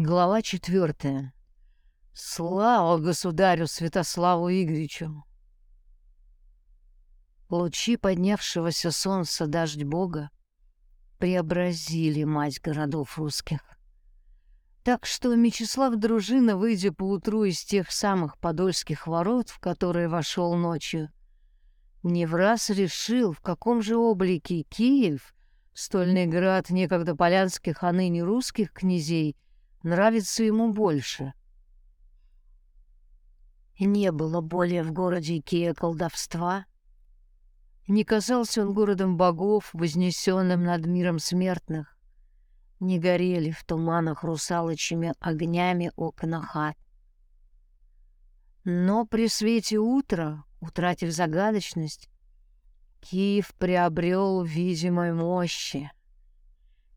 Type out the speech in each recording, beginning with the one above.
Глава четвертая. Слава государю Святославу Игоревичу! Лучи поднявшегося солнца дождь бога преобразили мать городов русских. Так что Мечислав Дружина, выйдя поутру из тех самых подольских ворот, в которые вошел ночью, не в раз решил, в каком же облике Киев, стольный град некогда полянских, а ныне русских князей — нравится ему больше. Не было более в городе Кия колдовства. Не казался он городом богов, вознесенным над миром смертных. Не горели в туманах русалочими огнями окна хат. Но при свете утра, утратив загадочность, Киев приобрел видимой мощи.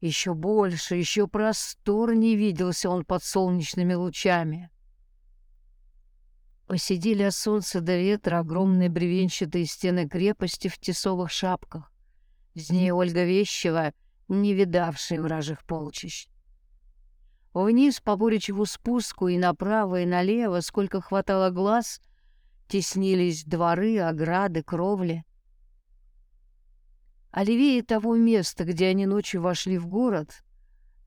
Еще больше, еще просторнее виделся он под солнечными лучами. Посидели от солнца до ветра огромные бревенчатые стены крепости в тесовых шапках. Из нее Ольга Вещева, не видавшая вражих полчищ. Вниз по Боричеву спуску и направо, и налево, сколько хватало глаз, теснились дворы, ограды, кровли. А левее того места, где они ночью вошли в город,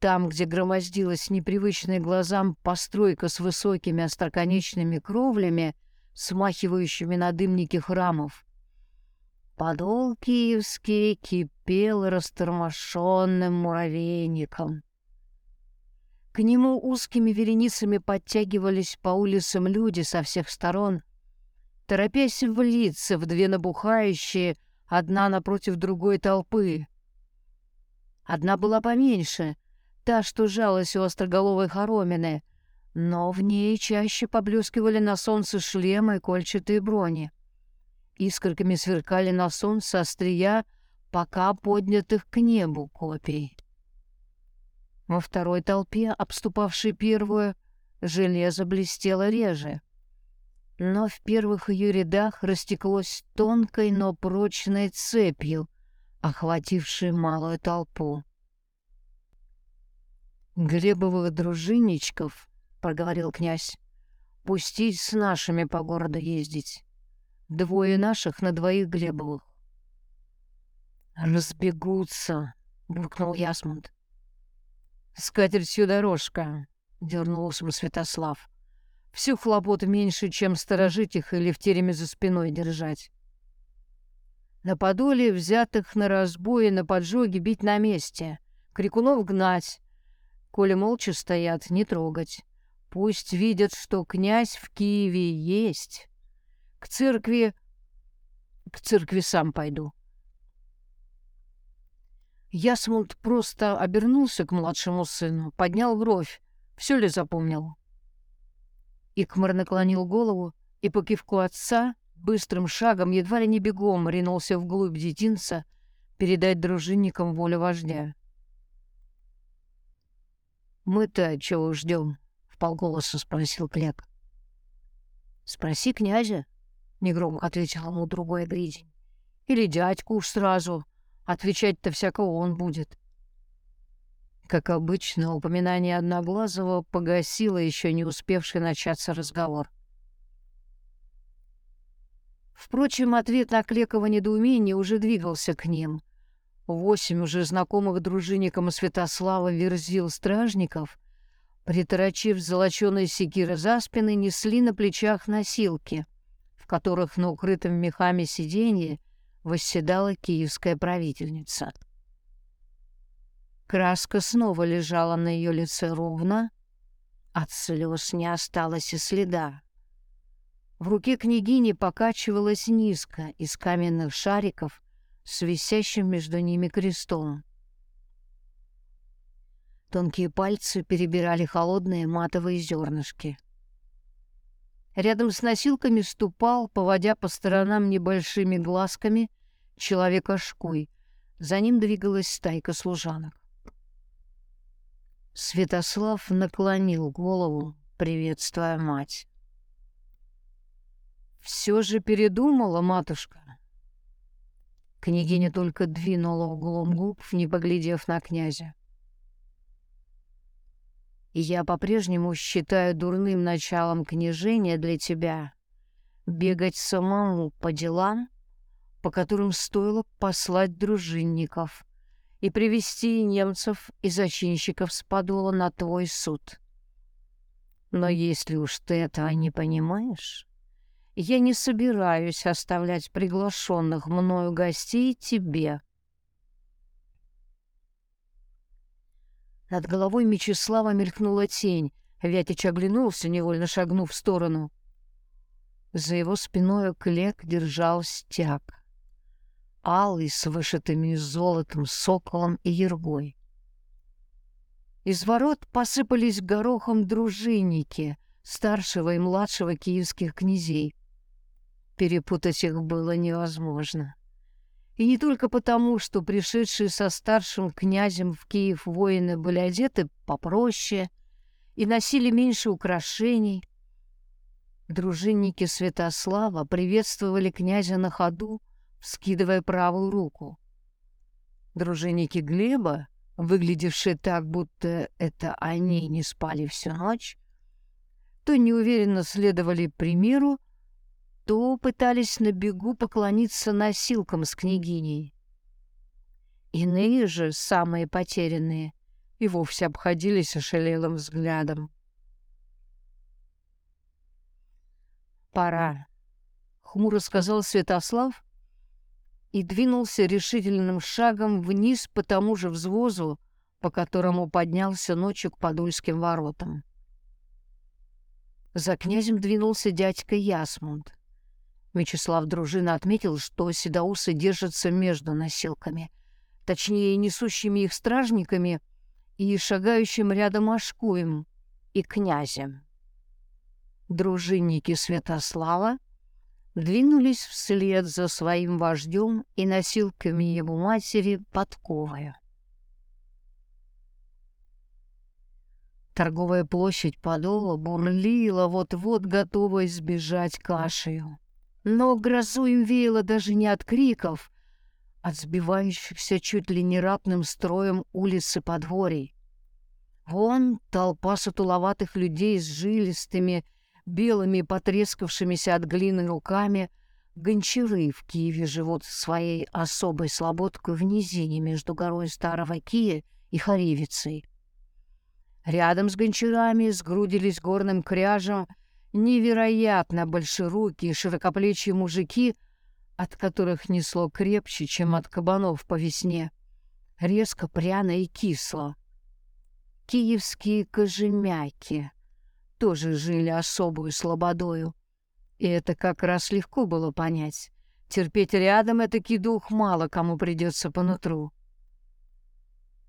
там, где громоздилась непривычная глазам постройка с высокими остроконечными кровлями, смахивающими на дымники храмов, подол киевский кипел растормошенным муравейником. К нему узкими вереницами подтягивались по улицам люди со всех сторон, торопясь влиться в две набухающие, одна напротив другой толпы. Одна была поменьше, та, что жалась у остроголовой хоромины, но в ней чаще поблескивали на солнце шлемы и кольчатые брони. Искорками сверкали на солнце острия, пока поднятых к небу копий. Во второй толпе, обступавшей первую, железо блестело реже — но в первых ее рядах растеклось тонкой, но прочной цепью, охватившей малую толпу. «Глебовых дружинничков, — проговорил князь, — пустить с нашими по городу ездить. Двое наших на двоих Глебовых». «Разбегутся», — буркнул Ясмунд. «С катертью дорожка», — дернулся Святослав. Всю хлопот меньше, чем сторожить их или в тереме за спиной держать. На подоле взятых на разбой на поджоги бить на месте, крикунов гнать. Коли молча стоят, не трогать. Пусть видят, что князь в Киеве есть. К церкви... К церкви сам пойду. Ясмунд просто обернулся к младшему сыну, поднял бровь. Все ли запомнил? Икмар наклонил голову и по кивку отца быстрым шагом, едва ли не бегом, ринулся вглубь детинца передать дружинникам волю вождя. «Мы-то чего ждем?» — вполголоса спросил Клек. «Спроси князя», — негромко ответил ему другой гридень. «Или дядьку уж сразу. Отвечать-то всякого он будет». Как обычно, упоминание Одноглазого погасило еще не успевший начаться разговор. Впрочем, ответ на Клекова недоумение уже двигался к ним. Восемь уже знакомых дружинникам Святослава верзил стражников, приторочив золоченые секиры за спины, несли на плечах носилки, в которых на укрытом мехами сиденье восседала киевская правительница. Краска снова лежала на ее лице ровно. От слез не осталось и следа. В руке княгини покачивалась низко из каменных шариков с висящим между ними крестом. Тонкие пальцы перебирали холодные матовые зернышки. Рядом с носилками ступал, поводя по сторонам небольшими глазками, человек-ошкуй. За ним двигалась стайка служанок. Святослав наклонил голову, приветствуя мать. «Все же передумала, матушка?» Княгиня только двинула углом губ, не поглядев на князя. Я по-прежнему считаю дурным началом княжения для тебя бегать самому по делам, по которым стоило послать дружинников и привести немцев и зачинщиков с подола на твой суд. Но если уж ты этого не понимаешь, я не собираюсь оставлять приглашенных мною гостей тебе. Над головой Мечислава мелькнула тень. Вятич оглянулся, невольно шагнув в сторону. За его спиной клек держал стяг. Алый с вышитыми золотом соколом и ергой. Из ворот посыпались горохом дружинники старшего и младшего киевских князей. Перепутать их было невозможно. И не только потому, что пришедшие со старшим князем в Киев воины были одеты попроще и носили меньше украшений. Дружинники Святослава приветствовали князя на ходу, вскидывая правую руку. Дружинники Глеба, выглядевшие так, будто это они не спали всю ночь, то неуверенно следовали примеру, то пытались на бегу поклониться носилкам с княгиней. Иные же, самые потерянные, и вовсе обходились ошалелым взглядом. «Пора», — хмуро сказал Святослав и двинулся решительным шагом вниз по тому же взвозу, по которому поднялся ночью к Подольским воротам. За князем двинулся дядька Ясмунд. Мечислав Дружина отметил, что седоусы держатся между носилками, точнее, несущими их стражниками и шагающим рядом Ашкуем и князем. Дружинники Святослава двинулись вслед за своим вождем и носилками его матери подковая. Торговая площадь Подола бурлила, вот-вот готовая сбежать кашею. Но грозу им веяло даже не от криков, от сбивающихся чуть ли не ратным строем улицы подворий. Вон толпа сутуловатых людей с жилистыми, белыми, потрескавшимися от глины руками. Гончары в Киеве живут своей особой слободкой в низине между горой Старого Кия и Харивицей. Рядом с гончарами сгрудились горным кряжем — невероятно большерукие широкоплечие мужики, от которых несло крепче, чем от кабанов по весне. Резко, пряно и кисло. Киевские кожемяки тоже жили особую слободою. И это как раз легко было понять. Терпеть рядом этакий дух мало кому придется по нутру.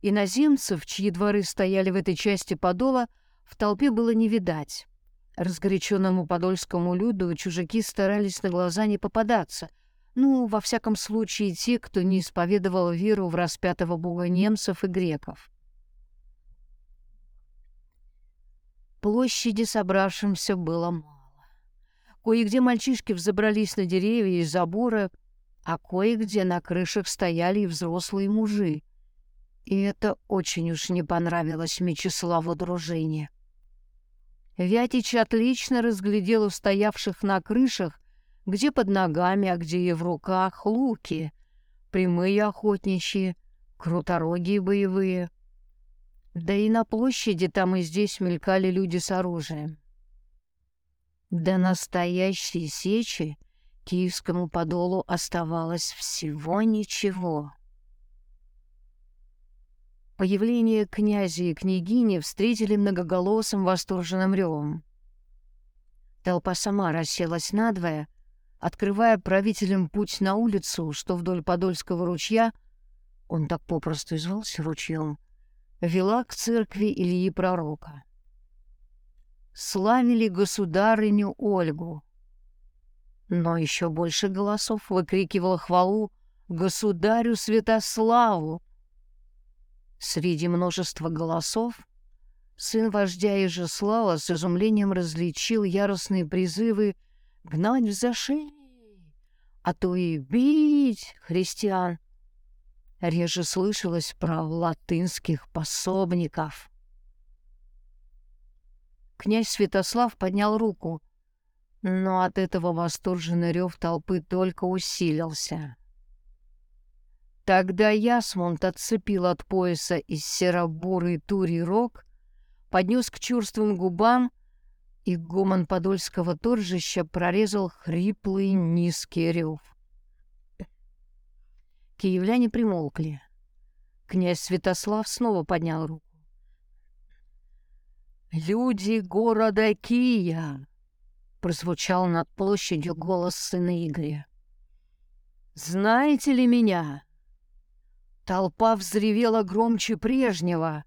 Иноземцев, чьи дворы стояли в этой части подола, в толпе было не видать. Разгоряченному подольскому люду чужаки старались на глаза не попадаться. Ну, во всяком случае, те, кто не исповедовал веру в распятого бога немцев и греков. Площади собравшимся было мало. Кое-где мальчишки взобрались на деревья и заборы, а кое-где на крышах стояли и взрослые мужи. И это очень уж не понравилось Мечиславу дружине. Вятич отлично разглядел устоявших на крышах, где под ногами, а где и в руках, луки, прямые охотничьи, круторогие боевые. Да и на площади там и здесь мелькали люди с оружием. До настоящей сечи киевскому подолу оставалось всего ничего. Появление князя и княгини встретили многоголосым восторженным ревом. Толпа сама расселась надвое, открывая правителям путь на улицу, что вдоль Подольского ручья, он так попросту и звался ручьем, вела к церкви Ильи Пророка. Славили государыню Ольгу. Но еще больше голосов выкрикивало хвалу государю Святославу, Среди множества голосов сын вождя Ижеслава с изумлением различил яростные призывы гнать в зашей, а то и бить христиан. Реже слышалось про латынских пособников. князь Святослав поднял руку, но от этого восторженный рев толпы только усилился. Тогда Ясмунд отцепил от пояса из серо-бурый турий рог, поднес к чувствым губам, и гомон подольского торжища прорезал хриплый низкий рев. Киевляне примолкли. Князь Святослав снова поднял руку. «Люди города Кия!» — прозвучал над площадью голос сына Игоря. «Знаете ли меня?» Толпа взревела громче прежнего,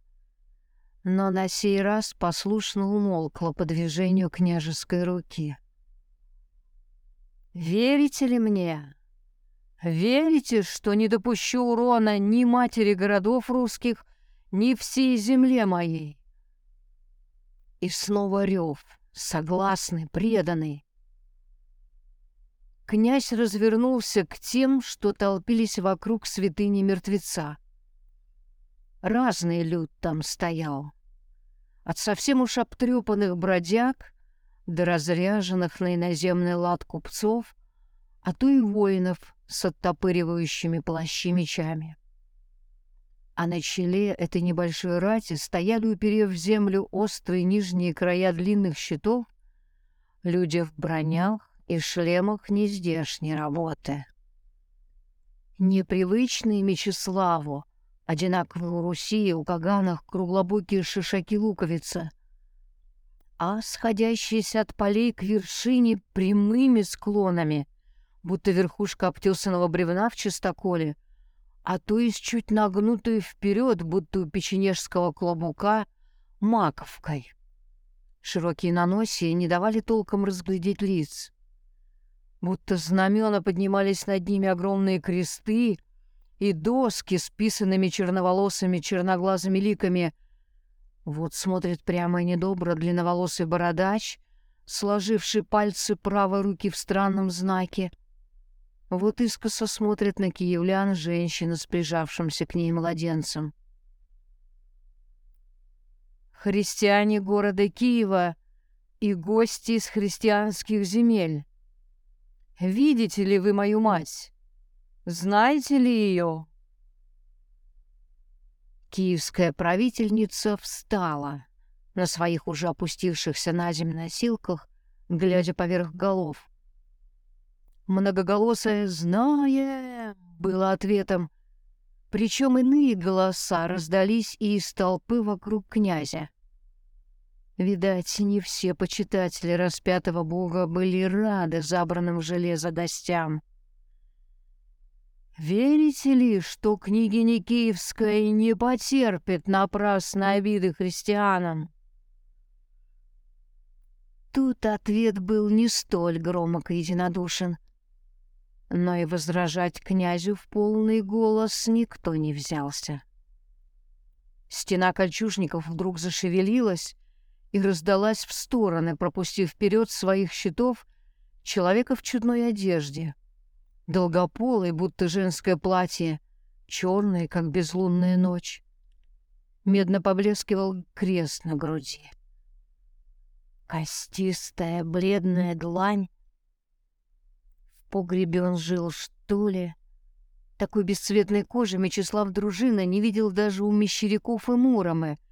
но на сей раз послушно умолкла по движению княжеской руки. «Верите ли мне? Верите, что не допущу урона ни матери городов русских, ни всей земле моей?» И снова рев, согласный, преданный. Князь развернулся к тем, что толпились вокруг святыни мертвеца. Разный люд там стоял. От совсем уж обтрепанных бродяг до разряженных на иноземный лад купцов, а то и воинов с оттопыривающими плащи мечами. А на челе этой небольшой рати стояли, уперев в землю острые нижние края длинных щитов, люди в бронях, и шлемах нездешней работы. Непривычные Мечиславу, одинаковые у Руси у Каганах круглобокие шишаки-луковица, а сходящиеся от полей к вершине прямыми склонами, будто верхушка обтесанного бревна в чистоколе, а то есть чуть нагнутую вперед, будто у печенежского клобука, маковкой. Широкие наносия не давали толком разглядеть лиц будто знамена поднимались над ними огромные кресты и доски с писанными черноволосыми черноглазыми ликами. Вот смотрит прямо и недобро длинноволосый бородач, сложивший пальцы правой руки в странном знаке. Вот искоса смотрит на киевлян женщина с прижавшимся к ней младенцем. Христиане города Киева и гости из христианских земель. Видите ли вы мою мать? Знаете ли ее?» Киевская правительница встала на своих уже опустившихся на землю носилках, глядя поверх голов. Многоголосое «Знаем!» было ответом, причем иные голоса раздались и из толпы вокруг князя. Видать, не все почитатели распятого бога были рады забранным в железо гостям. Верите ли, что княгиня Киевская не потерпит напрасной обиды христианам? Тут ответ был не столь громок и единодушен, но и возражать князю в полный голос никто не взялся. Стена кольчужников вдруг зашевелилась, и раздалась в стороны, пропустив вперед своих щитов человека в чудной одежде. Долгополый, будто женское платье, черное, как безлунная ночь. Медно поблескивал крест на груди. Костистая, бледная длань. Погребе он жил, что ли? Такой бесцветной кожи Мечислав Дружина не видел даже у мещеряков и Муромы —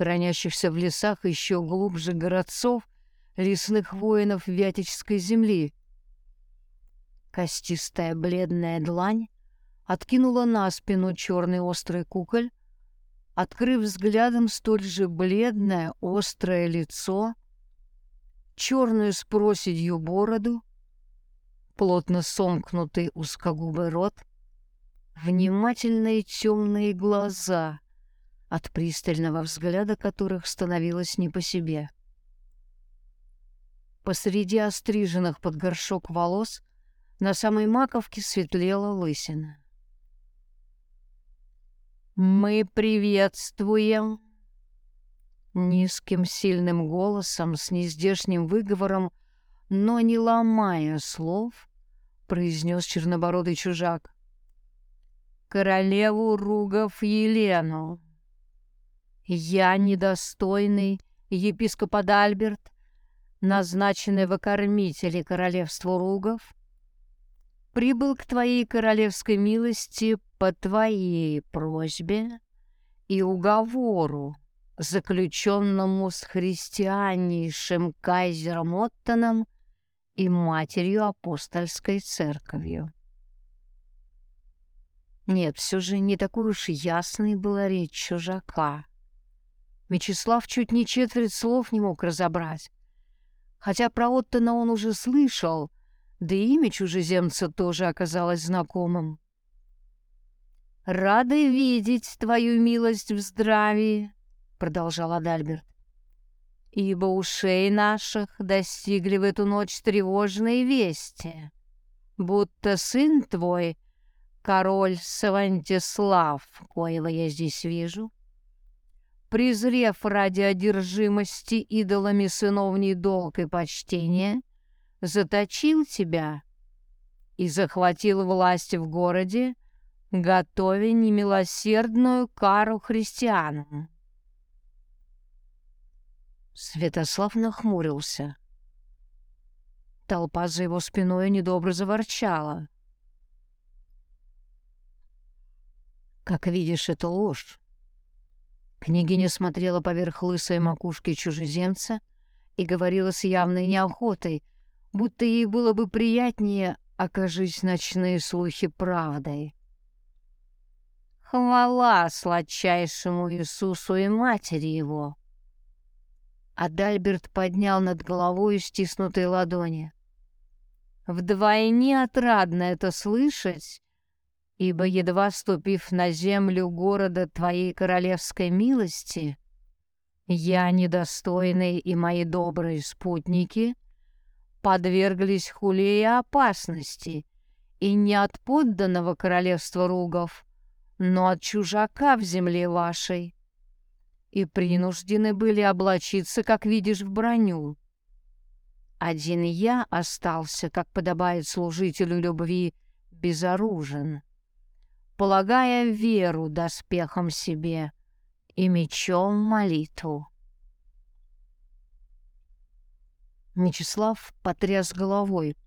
хранящихся в лесах еще глубже городцов, лесных воинов Вятической земли. Костистая бледная длань откинула на спину черный острый куколь, открыв взглядом столь же бледное острое лицо, черную с проседью бороду, плотно сомкнутый узкогубый рот, внимательные темные глаза — от пристального взгляда которых становилось не по себе. Посреди остриженных под горшок волос на самой маковке светлела лысина. «Мы приветствуем!» Низким сильным голосом, с нездешним выговором, но не ломая слов, произнес чернобородый чужак. «Королеву Ругов Елену!» Я недостойный епископ Адальберт, назначенный в окормители королевства Ругов, прибыл к твоей королевской милости по твоей просьбе и уговору, заключенному с христианнейшим кайзером Оттоном и матерью апостольской церковью. Нет, все же не такой уж ясной была речь чужака. Вячеслав чуть не четверть слов не мог разобрать. Хотя про Оттона он уже слышал, да и имя чужеземца тоже оказалось знакомым. «Рады видеть твою милость в здравии», — продолжал Адальберт. «Ибо ушей наших достигли в эту ночь тревожные вести, будто сын твой, король Савантислав, коего я здесь вижу, презрев ради одержимости идолами сыновний долг и почтение, заточил тебя и захватил власть в городе, готовя немилосердную кару христианам. Святослав нахмурился. Толпа за его спиной недобро заворчала. «Как видишь, это ложь. Княгиня смотрела поверх лысой макушки чужеземца и говорила с явной неохотой, будто ей было бы приятнее, окажись ночные слухи правдой. Хвала сладчайшему Иисусу и матери его. Адальберт поднял над головой стиснутые ладони. Вдвойне отрадно это слышать, ибо, едва ступив на землю города твоей королевской милости, я, недостойный и мои добрые спутники, подверглись хуле и опасности, и не от подданного королевства Ругов, но от чужака в земле вашей, и принуждены были облачиться, как видишь, в броню. Один я остался, как подобает служителю любви, безоружен полагая веру доспехом себе и мечом молитву. Мечислав потряс головой.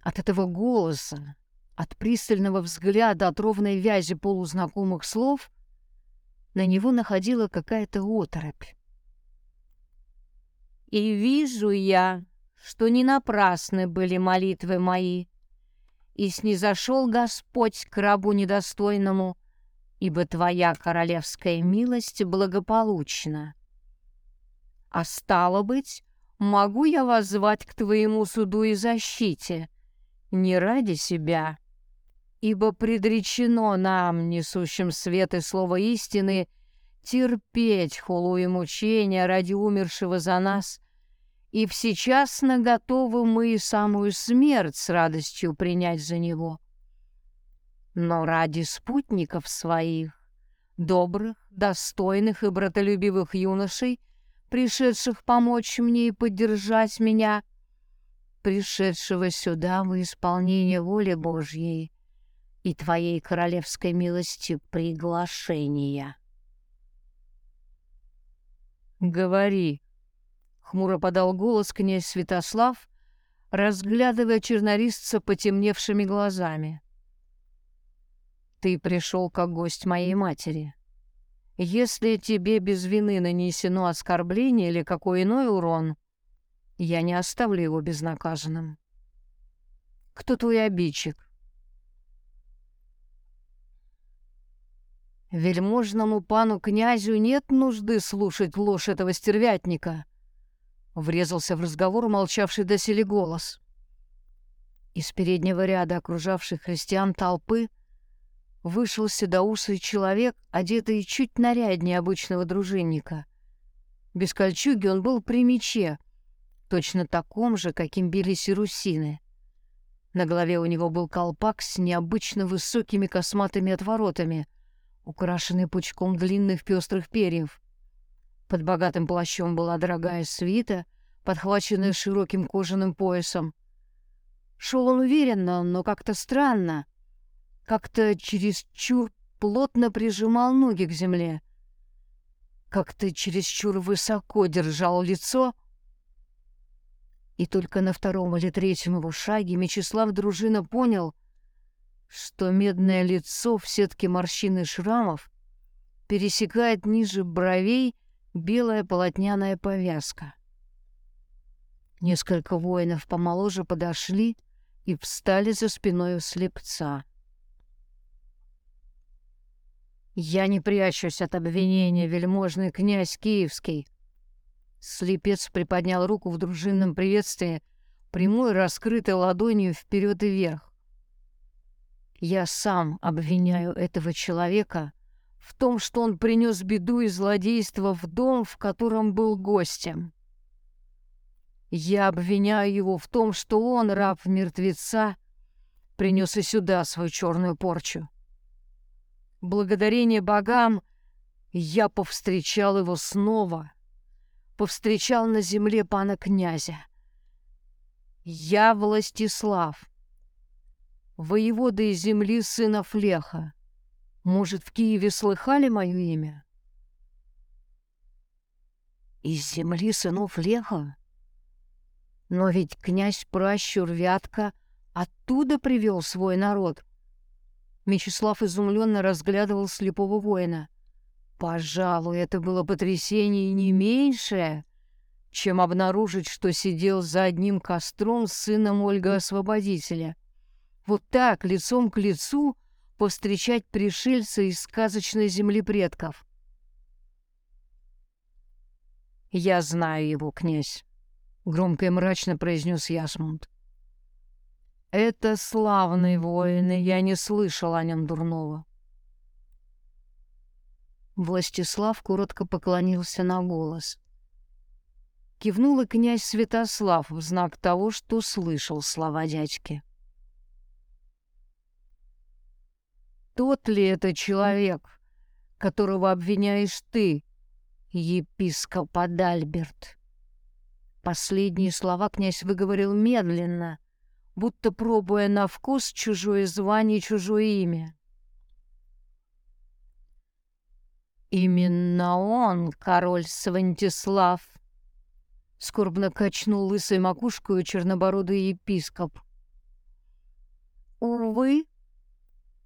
От этого голоса, от пристального взгляда, от ровной вязи полузнакомых слов на него находила какая-то оторопь. «И вижу я, что не напрасны были молитвы мои», и снизошел Господь к рабу недостойному, ибо твоя королевская милость благополучна. А стало быть, могу я вас звать к твоему суду и защите, не ради себя, ибо предречено нам, несущим свет и слово истины, терпеть хулу и мучения ради умершего за нас и всечасно готовы мы и самую смерть с радостью принять за него. Но ради спутников своих, добрых, достойных и братолюбивых юношей, пришедших помочь мне и поддержать меня, пришедшего сюда в исполнение воли Божьей и Твоей королевской милости приглашения. «Говори», Хмуро подал голос князь Святослав, разглядывая чернорисца потемневшими глазами. «Ты пришел как гость моей матери. Если тебе без вины нанесено оскорбление или какой иной урон, я не оставлю его безнаказанным. Кто твой обидчик?» Вельможному пану князю нет нужды слушать ложь этого стервятника — Врезался в разговор молчавший доселе голос. Из переднего ряда окружавших христиан толпы вышел седоусый человек, одетый чуть наряднее обычного дружинника. Без кольчуги он был при мече, точно таком же, каким били сирусины. На голове у него был колпак с необычно высокими косматыми отворотами, украшенный пучком длинных пестрых перьев. Под богатым плащом была дорогая свита, подхваченная широким кожаным поясом. Шел он уверенно, но как-то странно. Как-то чересчур плотно прижимал ноги к земле. как ты чересчур высоко держал лицо. И только на втором или третьем его шаге Мечислав Дружина понял, что медное лицо в сетке морщин и шрамов пересекает ниже бровей белая полотняная повязка. Несколько воинов помоложе подошли и встали за спиной у слепца. «Я не прячусь от обвинения, вельможный князь Киевский!» Слепец приподнял руку в дружинном приветствии, прямой раскрытой ладонью вперед и вверх. «Я сам обвиняю этого человека в том, что он принес беду и злодейство в дом, в котором был гостем. Я обвиняю его в том, что он, раб мертвеца, принес и сюда свою черную порчу благодарение богам, я повстречал его снова, повстречал на земле пана князя. Я Властислав, воевода из земли сына Флеха. Может, в Киеве слыхали мое имя? Из земли сынов Леха? Но ведь князь Пращур Вятка оттуда привел свой народ. Мечислав изумленно разглядывал слепого воина. Пожалуй, это было потрясение не меньшее, чем обнаружить, что сидел за одним костром с сыном Ольга-освободителя. Вот так, лицом к лицу, повстречать пришельца из сказочной земли предков. «Я знаю его, князь», — громко и мрачно произнес Ясмунд. Это славный воин, и я не слышал о нем дурного. Властислав коротко поклонился на голос. Кивнул и князь Святослав в знак того, что слышал слова дядьки. Тот ли это человек, которого обвиняешь ты, епископ Адальберт? Последние слова князь выговорил медленно — будто пробуя на вкус чужое звание, чужое имя. «Именно он, король Свантислав!» Скорбно качнул лысой макушкой чернобородый епископ. «Увы,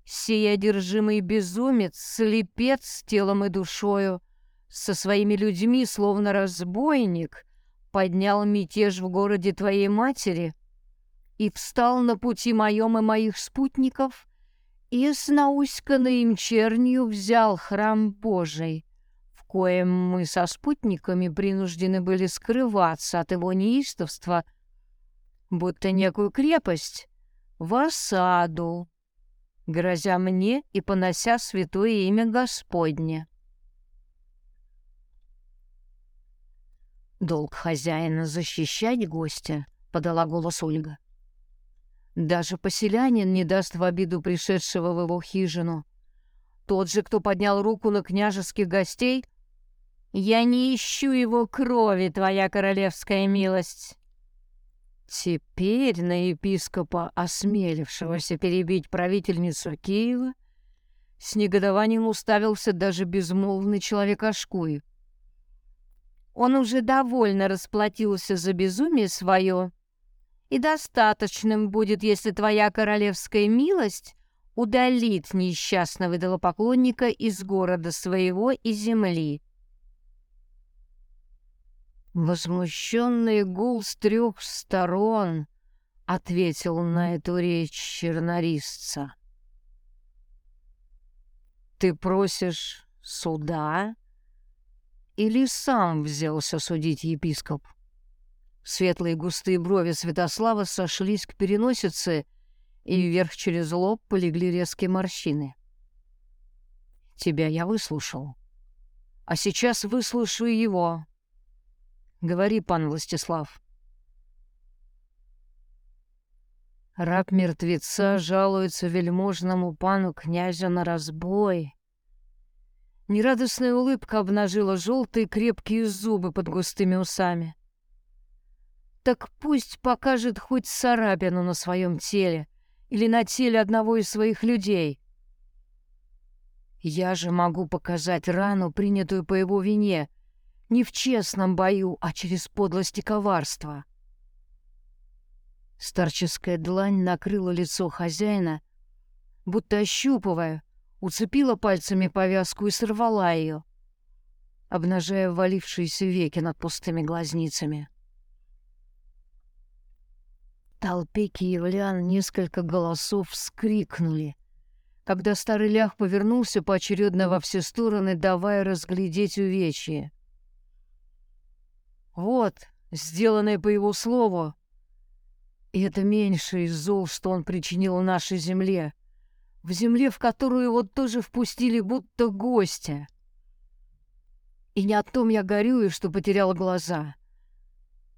сей одержимый безумец, слепец телом и душою, со своими людьми, словно разбойник, поднял мятеж в городе твоей матери» и встал на пути моем и моих спутников, и с науськанной им чернью взял храм Божий, в коем мы со спутниками принуждены были скрываться от его неистовства, будто некую крепость, в осаду, грозя мне и понося святое имя Господне. «Долг хозяина защищать гостя», — подала голос Ольга. Даже поселянин не даст в обиду пришедшего в его хижину. Тот же, кто поднял руку на княжеских гостей, «Я не ищу его крови, твоя королевская милость!» Теперь на епископа, осмелившегося перебить правительницу Киева, с негодованием уставился даже безмолвный человек Ашкуев. Он уже довольно расплатился за безумие свое и достаточным будет, если твоя королевская милость удалит несчастного идолопоклонника из города своего и земли. Возмущенный гул с трех сторон ответил на эту речь чернорисца. «Ты просишь суда или сам взялся судить епископ?» Светлые густые брови Святослава сошлись к переносице, и вверх через лоб полегли резкие морщины. «Тебя я выслушал. А сейчас выслушаю его. Говори, пан Властислав». Раб мертвеца жалуется вельможному пану князя на разбой. Нерадостная улыбка обнажила желтые крепкие зубы под густыми усами. Так пусть покажет хоть царапину на своем теле или на теле одного из своих людей. Я же могу показать рану, принятую по его вине, не в честном бою, а через подлость и коварство. Старческая длань накрыла лицо хозяина, будто ощупывая, уцепила пальцами повязку и сорвала ее, обнажая валившиеся веки над пустыми глазницами. В толпе киевлян несколько голосов вскрикнули, когда старый лях повернулся поочередно во все стороны, давая разглядеть увечье. Вот, сделанное по его слову, и это меньше из зол, что он причинил нашей земле, в земле, в которую его тоже впустили будто гостя. И не о том я горюю, что потерял глаза,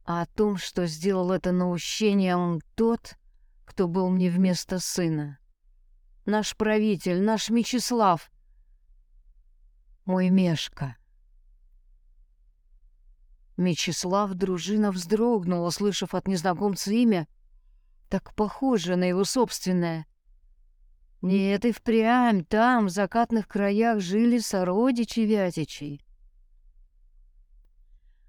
а о том, что сделал это наущение он тот, кто был мне вместо сына. Наш правитель, наш Мечислав, мой Мешка. Мечислав дружина вздрогнула, слышав от незнакомца имя, так похоже на его собственное. Нет, и впрямь там, в закатных краях, жили сородичи Вятичей.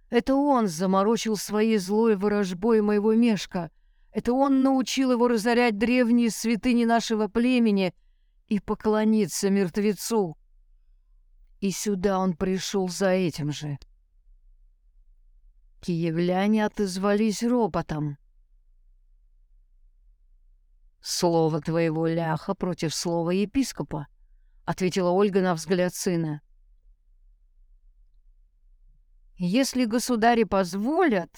Это он заморочил своей злой ворожбой моего мешка. Это он научил его разорять древние святыни нашего племени и поклониться мертвецу. И сюда он пришел за этим же. Киевляне отозвались ропотом. «Слово твоего ляха против слова епископа», — ответила Ольга на взгляд сына. «Если государи позволят...»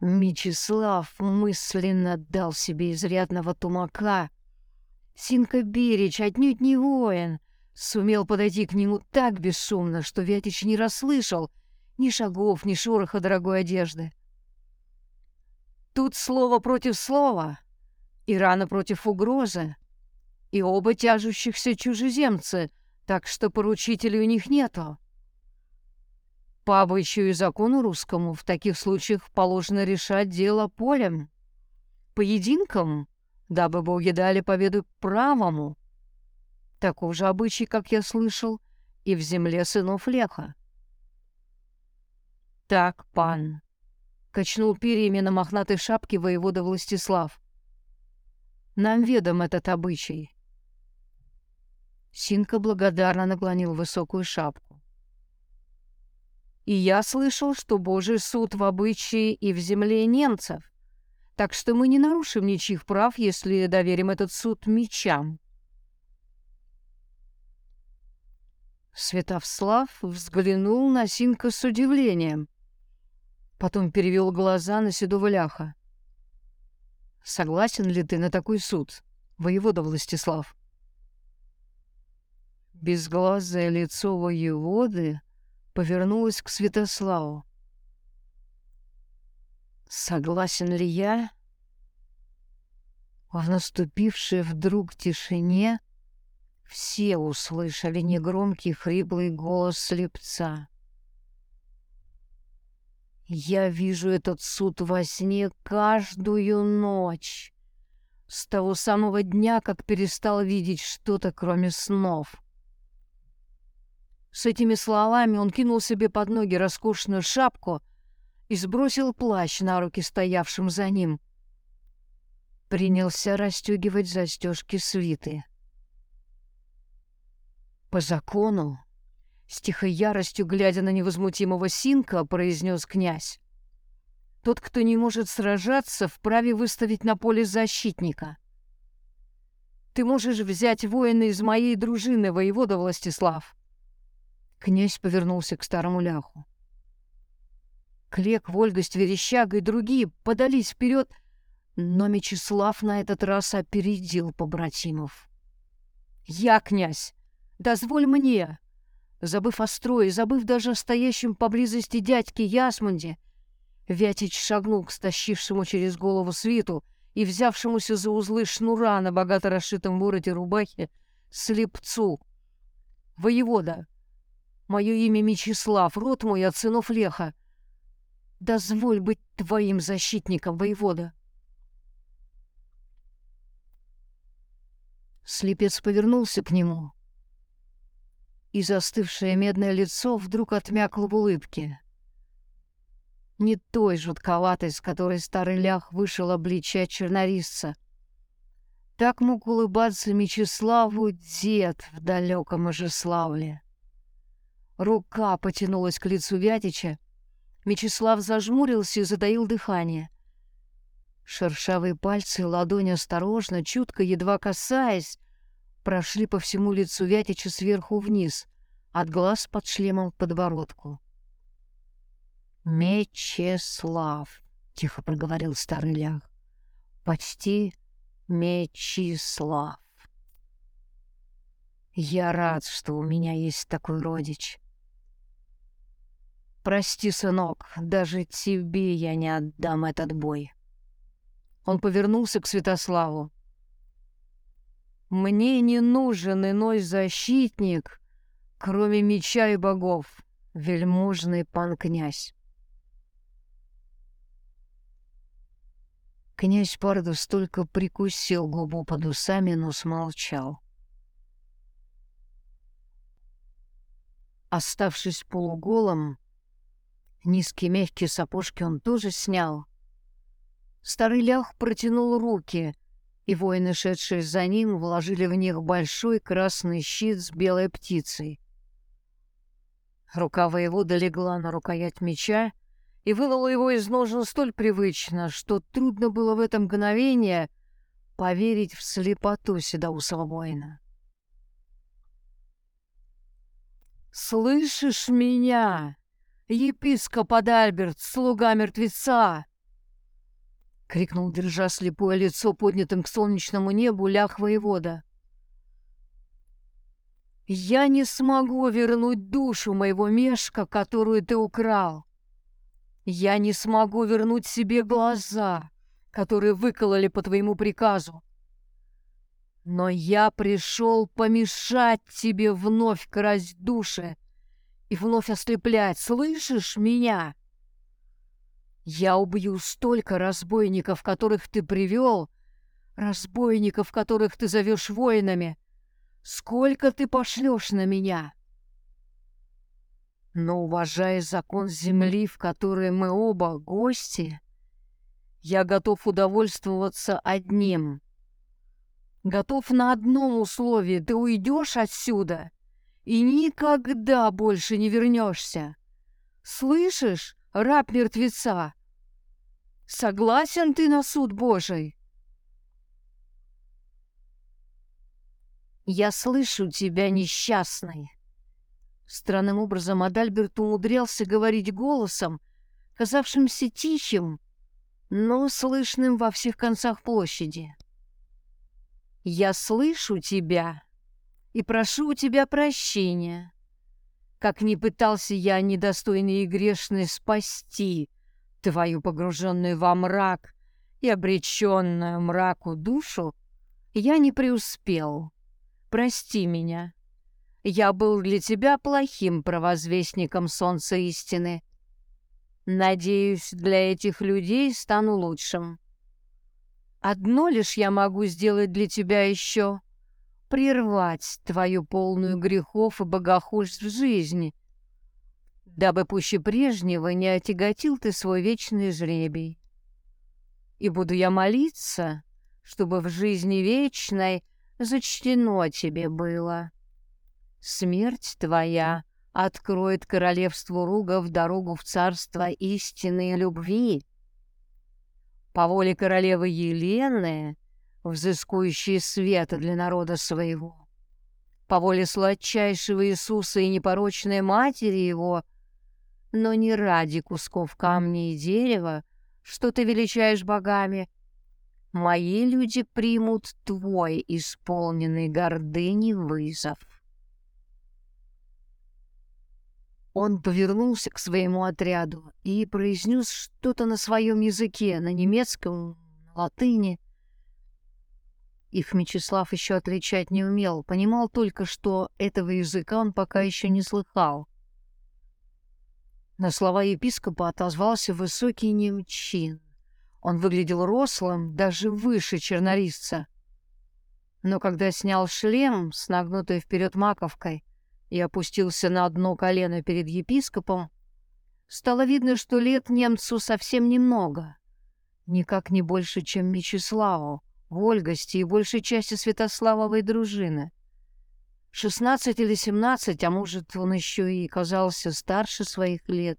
Мечислав мысленно дал себе изрядного тумака. Синка Берич, отнюдь не воин, сумел подойти к нему так бесшумно, что Вятич не расслышал ни шагов, ни шороха дорогой одежды. Тут слово против слова, и рана против угрозы, и оба тяжущихся чужеземцы, так что поручителей у них нету. По обычаю и закону русскому в таких случаях положено решать дело полем, поединком, дабы боги дали победу правому. Таков же обычай, как я слышал, и в земле сынов Леха. «Так, пан», — качнул перьями на мохнатой шапке воевода Властислав. Нам ведом этот обычай. Синка благодарно наклонил высокую шапку. И я слышал, что Божий суд в обычае и в земле немцев, так что мы не нарушим ничьих прав, если доверим этот суд мечам. Святослав взглянул на Синка с удивлением, потом перевел глаза на седого ляха. Согласен ли ты на такой суд, воевода Властислав? Безглазое лицо воеводы повернулось к Святославу. Согласен ли я? В наступившей вдруг тишине все услышали негромкий хриплый голос слепца. Я вижу этот суд во сне каждую ночь. С того самого дня, как перестал видеть что-то, кроме снов. С этими словами он кинул себе под ноги роскошную шапку и сбросил плащ на руки стоявшим за ним. Принялся расстегивать застежки свиты. По закону с тихой яростью, глядя на невозмутимого Синка, произнес князь. Тот, кто не может сражаться, вправе выставить на поле защитника. Ты можешь взять воина из моей дружины, воевода Властислав. Князь повернулся к старому ляху. Клек, Вольгость, Верещага и другие подались вперед, но Мечислав на этот раз опередил побратимов. «Я, князь, дозволь мне!» Забыв о строе, забыв даже о стоящем поблизости дядьке Ясмунде, Вятич шагнул к стащившему через голову свиту и взявшемуся за узлы шнура на богато расшитом вороте рубахе слепцу. «Воевода, мое имя Мечислав, род мой от сынов Леха. Дозволь быть твоим защитником, воевода». Слепец повернулся к нему — и застывшее медное лицо вдруг отмякло в улыбке. Не той жутковатой, с которой старый лях вышел обличать чернорисца. Так мог улыбаться Мечиславу дед в далеком Ижеславле. Рука потянулась к лицу Вятича. Мечислав зажмурился и затаил дыхание. Шершавые пальцы, ладонь осторожно, чутко, едва касаясь, прошли по всему лицу Вятича сверху вниз, от глаз под шлемом к подбородку. «Мечеслав», — тихо проговорил старый лях, — «почти Мечислав. Я рад, что у меня есть такой родич. Прости, сынок, даже тебе я не отдам этот бой». Он повернулся к Святославу. «Мне не нужен иной защитник, кроме меча и богов, вельможный пан-князь». Князь Пардус только прикусил губу под усами, но смолчал. Оставшись полуголым, низкие мягкие сапожки он тоже снял — Старый лях протянул руки, и воины, шедшие за ним, вложили в них большой красный щит с белой птицей. Рука воевода легла на рукоять меча и вынула его из ножен столь привычно, что трудно было в это мгновение поверить в слепоту седоусого воина. «Слышишь меня, епископ Адальберт, слуга мертвеца?» — крикнул, держа слепое лицо поднятым к солнечному небу лях воевода. «Я не смогу вернуть душу моего мешка, которую ты украл. Я не смогу вернуть себе глаза, которые выкололи по твоему приказу. Но я пришел помешать тебе вновь красть души и вновь ослеплять. Слышишь меня?» Я убью столько разбойников, которых ты привел, разбойников, которых ты зовешь воинами. Сколько ты пошлешь на меня? Но, уважая закон земли, в которой мы оба гости, я готов удовольствоваться одним. Готов на одном условии. Ты уйдешь отсюда и никогда больше не вернешься. Слышишь, раб мертвеца. Согласен ты на суд Божий? Я слышу тебя, несчастный. Странным образом Адальберт умудрялся говорить голосом, казавшимся тихим, но слышным во всех концах площади. «Я слышу тебя и прошу у тебя прощения. Как ни пытался я, недостойный и грешный, спасти твою погруженную во мрак и обреченную мраку душу, я не преуспел. Прости меня. Я был для тебя плохим провозвестником солнца истины. Надеюсь, для этих людей стану лучшим. Одно лишь я могу сделать для тебя еще — прервать твою полную грехов и богохульств жизнь, дабы пуще прежнего не отяготил ты свой вечный жребий. И буду я молиться, чтобы в жизни вечной зачтено тебе было. Смерть твоя откроет королевству Ругов дорогу в царство истинной любви. По воле королевы Елены взыскующий света для народа своего. По воле сладчайшего Иисуса и непорочной Матери Его, но не ради кусков камня и дерева, что ты величаешь богами, мои люди примут твой исполненный гордыни вызов. Он повернулся к своему отряду и произнес что-то на своем языке, на немецком, на латыни. Их Мечислав еще отличать не умел, понимал только, что этого языка он пока еще не слыхал. На слова епископа отозвался высокий немчин. Он выглядел рослым, даже выше чернорисца. Но когда снял шлем с нагнутой вперед маковкой и опустился на одно колено перед епископом, стало видно, что лет немцу совсем немного, никак не больше, чем Мечиславу, Ольгости и большей части Святославовой дружины. Шестнадцать или семнадцать, а может, он еще и казался старше своих лет.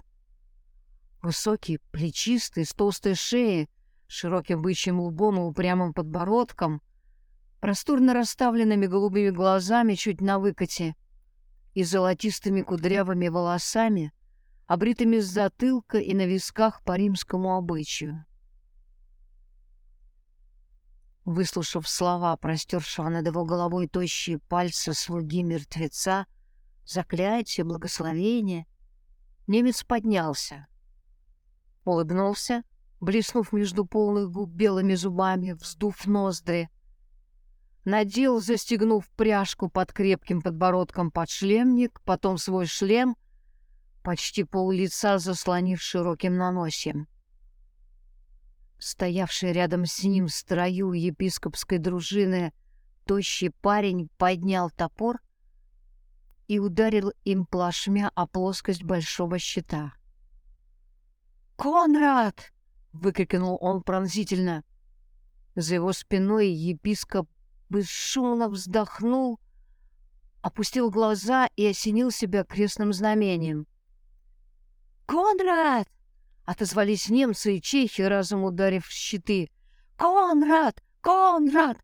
Высокий, плечистый, с толстой шеей, широким бычьим лбом и упрямым подбородком, просторно расставленными голубыми глазами чуть на выкате и золотистыми кудрявыми волосами, обритыми с затылка и на висках по римскому обычаю. Выслушав слова, простершего над его головой тощие пальцы слуги мертвеца, заклятие, благословение, немец поднялся, улыбнулся, блеснув между полных губ белыми зубами, вздув ноздри, надел, застегнув пряжку под крепким подбородком подшлемник, потом свой шлем, почти пол лица заслонив широким наносием. Стоявший рядом с ним в строю епископской дружины тощий парень поднял топор и ударил им плашмя о плоскость большого щита. «Конрад!» — выкрикнул он пронзительно. За его спиной епископ бесшумно вздохнул, опустил глаза и осенил себя крестным знамением. «Конрад!» — отозвались немцы и чехи, разом ударив щиты. «Конрад! Конрад!»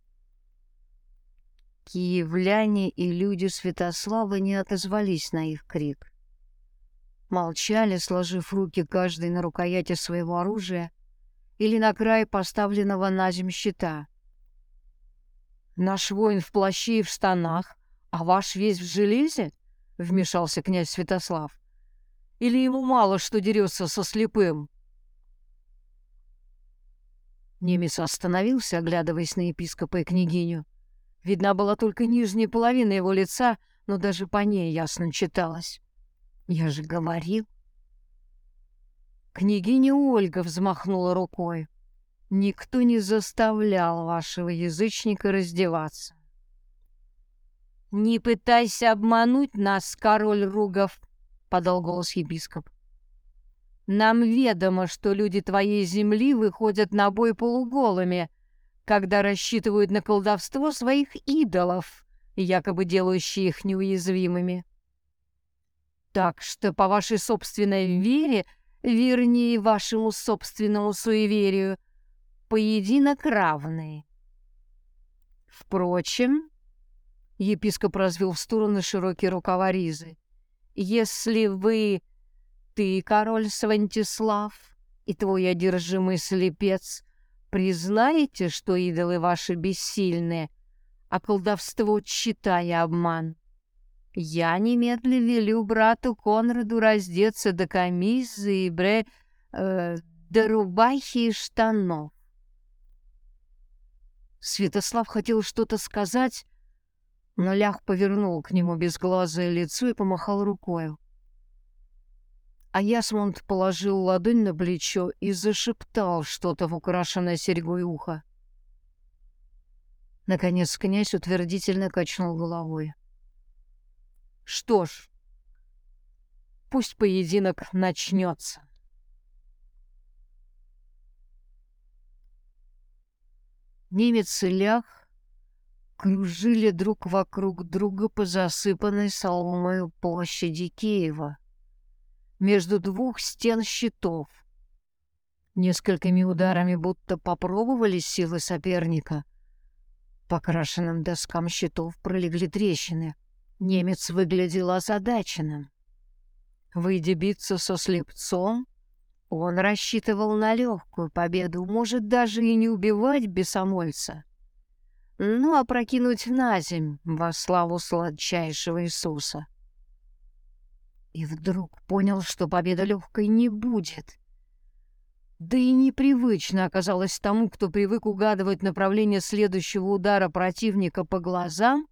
Киевляне и люди Святослава не отозвались на их крик. Молчали, сложив руки каждый на рукояти своего оружия или на край поставленного на земь щита. «Наш воин в плаще и в штанах, а ваш весь в железе?» — вмешался князь Святослав. «Или ему мало, что дерется со слепым?» Немец остановился, оглядываясь на епископа и княгиню. Видна была только нижняя половина его лица, но даже по ней ясно читалось. «Я же говорил». Княгиня Ольга взмахнула рукой. Никто не заставлял вашего язычника раздеваться. «Не пытайся обмануть нас, король Ругов», — подал голос епископ. «Нам ведомо, что люди твоей земли выходят на бой полуголыми, когда рассчитывают на колдовство своих идолов, якобы делающие их неуязвимыми. Так что по вашей собственной вере, вернее, вашему собственному суеверию — поединок равный. Впрочем, епископ развел в стороны широкие рукава ризы, если вы, ты, король Свантислав, и твой одержимый слепец, признаете, что идолы ваши бессильны, а колдовство читая обман, я немедленно велю брату Конраду раздеться до камизы и бре... Э, до рубахи и штанов. Святослав хотел что-то сказать, но Лях повернул к нему безглазое лицо и помахал рукой. А Ясмунд положил ладонь на плечо и зашептал что-то в украшенное серьгой ухо. Наконец князь утвердительно качнул головой. «Что ж, пусть поединок начнется». Немец и Лях кружили друг вокруг друга по засыпанной соломой площади Киева между двух стен щитов. Несколькими ударами будто попробовали силы соперника. По крашенным доскам щитов пролегли трещины. Немец выглядел озадаченным. Выйдя биться со слепцом, он рассчитывал на легкую победу, может даже и не убивать бесомольца, но опрокинуть на земь во славу сладчайшего Иисуса. И вдруг понял, что победа легкой не будет. Да и непривычно оказалось тому, кто привык угадывать направление следующего удара противника по глазам,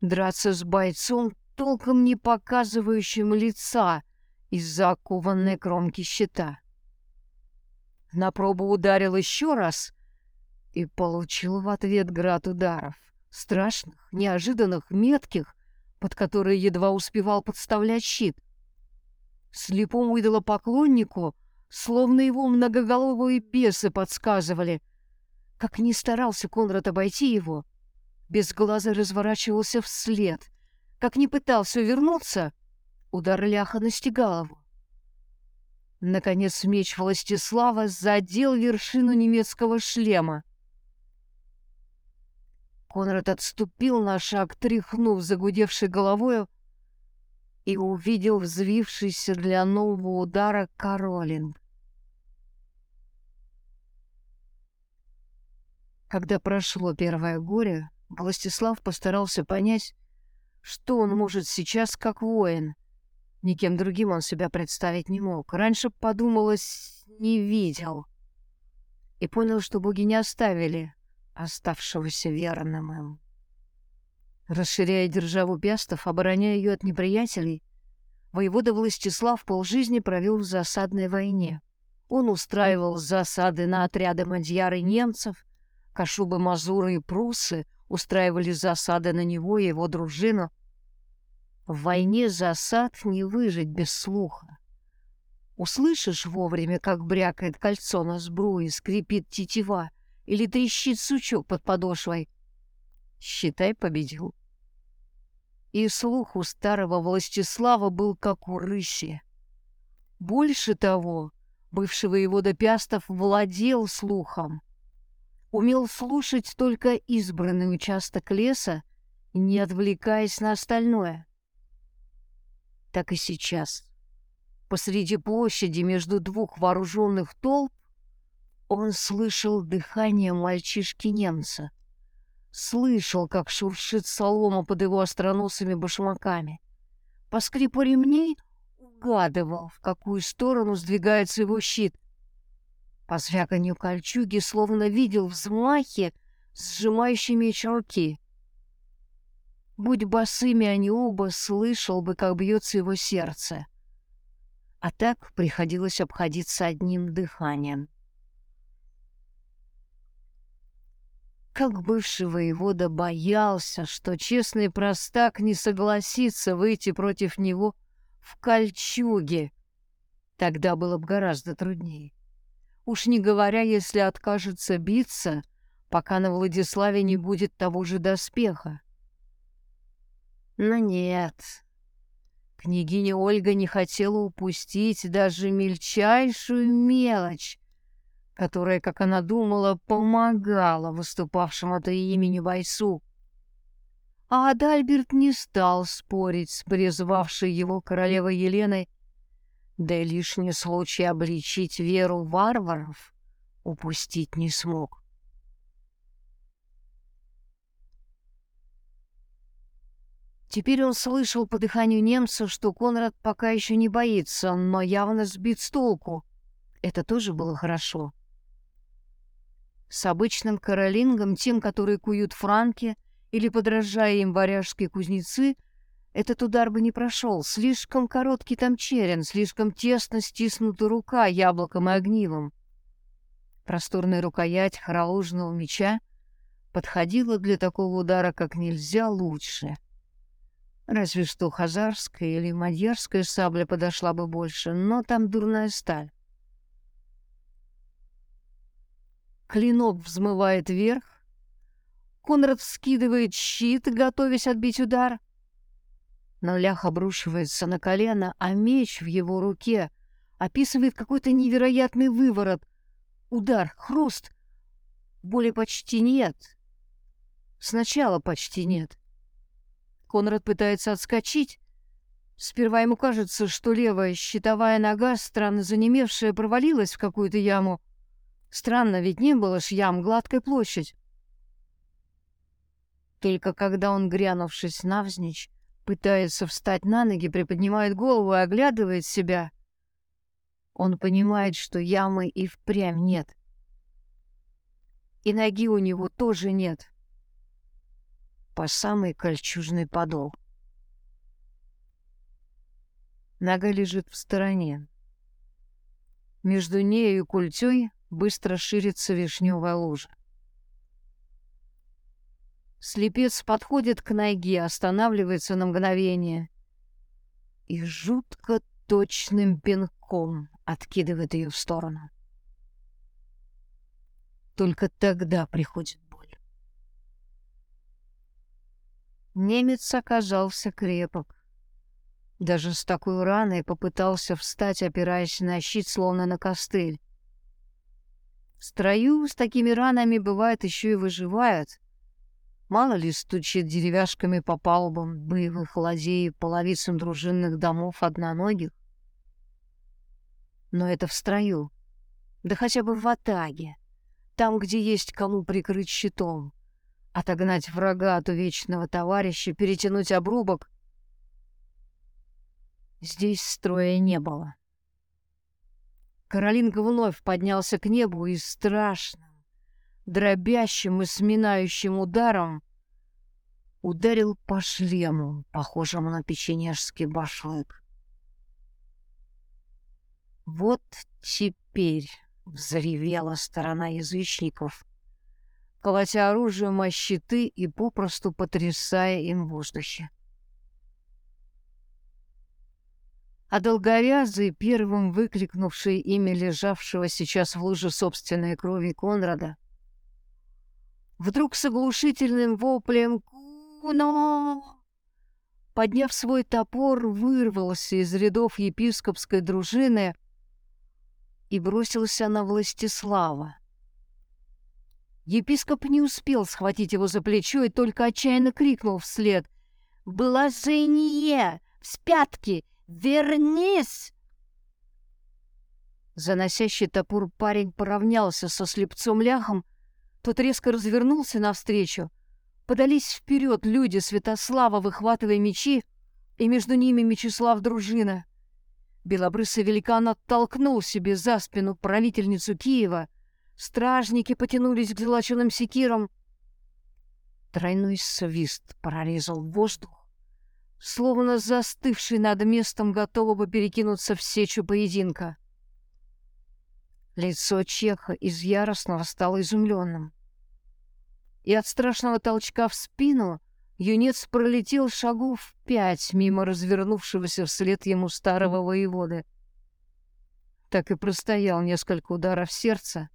драться с бойцом, толком не показывающим лица — из-за окованной кромки щита. На пробу ударил еще раз и получил в ответ град ударов. Страшных, неожиданных, метких, под который едва успевал подставлять щит. Слепому идолопоклоннику, словно его многоголовые бесы подсказывали. Как ни старался Конрад обойти его, без глаза разворачивался вслед. Как ни пытался увернуться, удар ляха настигал его. Наконец меч Властислава задел вершину немецкого шлема. Конрад отступил на шаг, тряхнув загудевшей головою, и увидел взвившийся для нового удара Каролинг. Когда прошло первое горе, Властислав постарался понять, что он может сейчас как воин. Никем другим он себя представить не мог. Раньше, подумалось, не видел. И понял, что боги не оставили оставшегося верным им. Расширяя державу Пястов, обороняя ее от неприятелей, воевода Властислав полжизни провел в засадной войне. Он устраивал засады на отряды мадьяр и немцев, Кашубы, Мазуры и Прусы устраивали засады на него и его дружину. В войне засад не выжить без слуха. Услышишь вовремя, как брякает кольцо на сбруе, скрипит тетива или трещит сучок под подошвой, считай, победил. И слух у старого Властислава был как у рыси. Больше того, бывший воевода Пястов владел слухом, умел слушать только избранный участок леса, не отвлекаясь на остальное. Так и сейчас. Посреди площади между двух вооруженных толп он слышал дыхание мальчишки-немца — слышал, как шуршит солома под его остроносыми башмаками. По скрипу ремней угадывал, в какую сторону сдвигается его щит. По звяканью кольчуги словно видел взмахи, сжимающие меч руки. Будь босыми они оба, слышал бы, как бьется его сердце. А так приходилось обходиться одним дыханием. Как бывший воевода боялся, что честный простак не согласится выйти против него в кольчуге. Тогда было бы гораздо труднее. Уж не говоря, если откажется биться, пока на Владиславе не будет того же доспеха. Но нет. Княгиня Ольга не хотела упустить даже мельчайшую мелочь, которая, как она думала, помогала выступавшему от имени бойцу. А Адальберт не стал спорить с призвавшей его королевой Еленой, да и лишний случай обличить веру варваров упустить не смог. Теперь он слышал по дыханию немца, что Конрад пока еще не боится, но явно сбит с толку. Это тоже было хорошо. С обычным каролингом, тем, которые куют франки, или, подражая им варяжские кузнецы, этот удар бы не прошел. Слишком короткий там черен, слишком тесно стиснута рука яблоком и огнивом. Просторная рукоять хоролужного меча подходила для такого удара как нельзя лучше. Разве что хазарская или мадьярская сабля подошла бы больше, но там дурная сталь. Клинок взмывает вверх. Конрад вскидывает щит, готовясь отбить удар. Но лях обрушивается на колено, а меч в его руке описывает какой-то невероятный выворот. Удар, хруст. Боли почти нет. Сначала почти нет. Конрад пытается отскочить. Сперва ему кажется, что левая щитовая нога, странно занемевшая, провалилась в какую-то яму. Странно, ведь не было ж ям, гладкой площадь. Только когда он, грянувшись навзничь, пытается встать на ноги, приподнимает голову и оглядывает себя, он понимает, что ямы и впрямь нет. И ноги у него тоже нет. По самый кольчужный подол. Нога лежит в стороне. Между нею и культей быстро ширится вишневая лужа. Слепец подходит к ноге, останавливается на мгновение и жутко точным пинком откидывает ее в сторону. Только тогда приходит боль. Немец оказался крепок. Даже с такой раной попытался встать, опираясь на щит, словно на костыль. В строю с такими ранами бывает еще и выживают. Мало ли стучит деревяшками по палубам боевых ладей половицам дружинных домов одноногих. Но это в строю. Да хотя бы в атаге. Там, где есть кому прикрыть щитом. Отогнать врага от увечного товарища, перетянуть обрубок. Здесь строя не было. Каролинка вновь поднялся к небу и страшным, дробящим и сминающим ударом ударил по шлему, похожему на печенежский башлык. Вот теперь взревела сторона язычников, колотя оружием о щиты и попросту потрясая им воздухе. А долговязый, первым выкликнувший имя лежавшего сейчас в луже собственной крови Конрада, вдруг с оглушительным воплем «Куно!» подняв свой топор, вырвался из рядов епископской дружины и бросился на Властислава. Епископ не успел схватить его за плечо и только отчаянно крикнул вслед «Блажение! В пятки! Вернись!» Заносящий топор парень поравнялся со слепцом ляхом, тот резко развернулся навстречу. Подались вперед люди Святослава, выхватывая мечи, и между ними Мечислав дружина. Белобрысый великан оттолкнул себе за спину правительницу Киева. Стражники потянулись к золоченым секирам. Тройной свист прорезал воздух словно застывший над местом, готового перекинуться в сечу поединка. Лицо Чеха из яростного стало изумленным. И от страшного толчка в спину юнец пролетел шагов пять мимо развернувшегося вслед ему старого воеводы. Так и простоял несколько ударов сердца,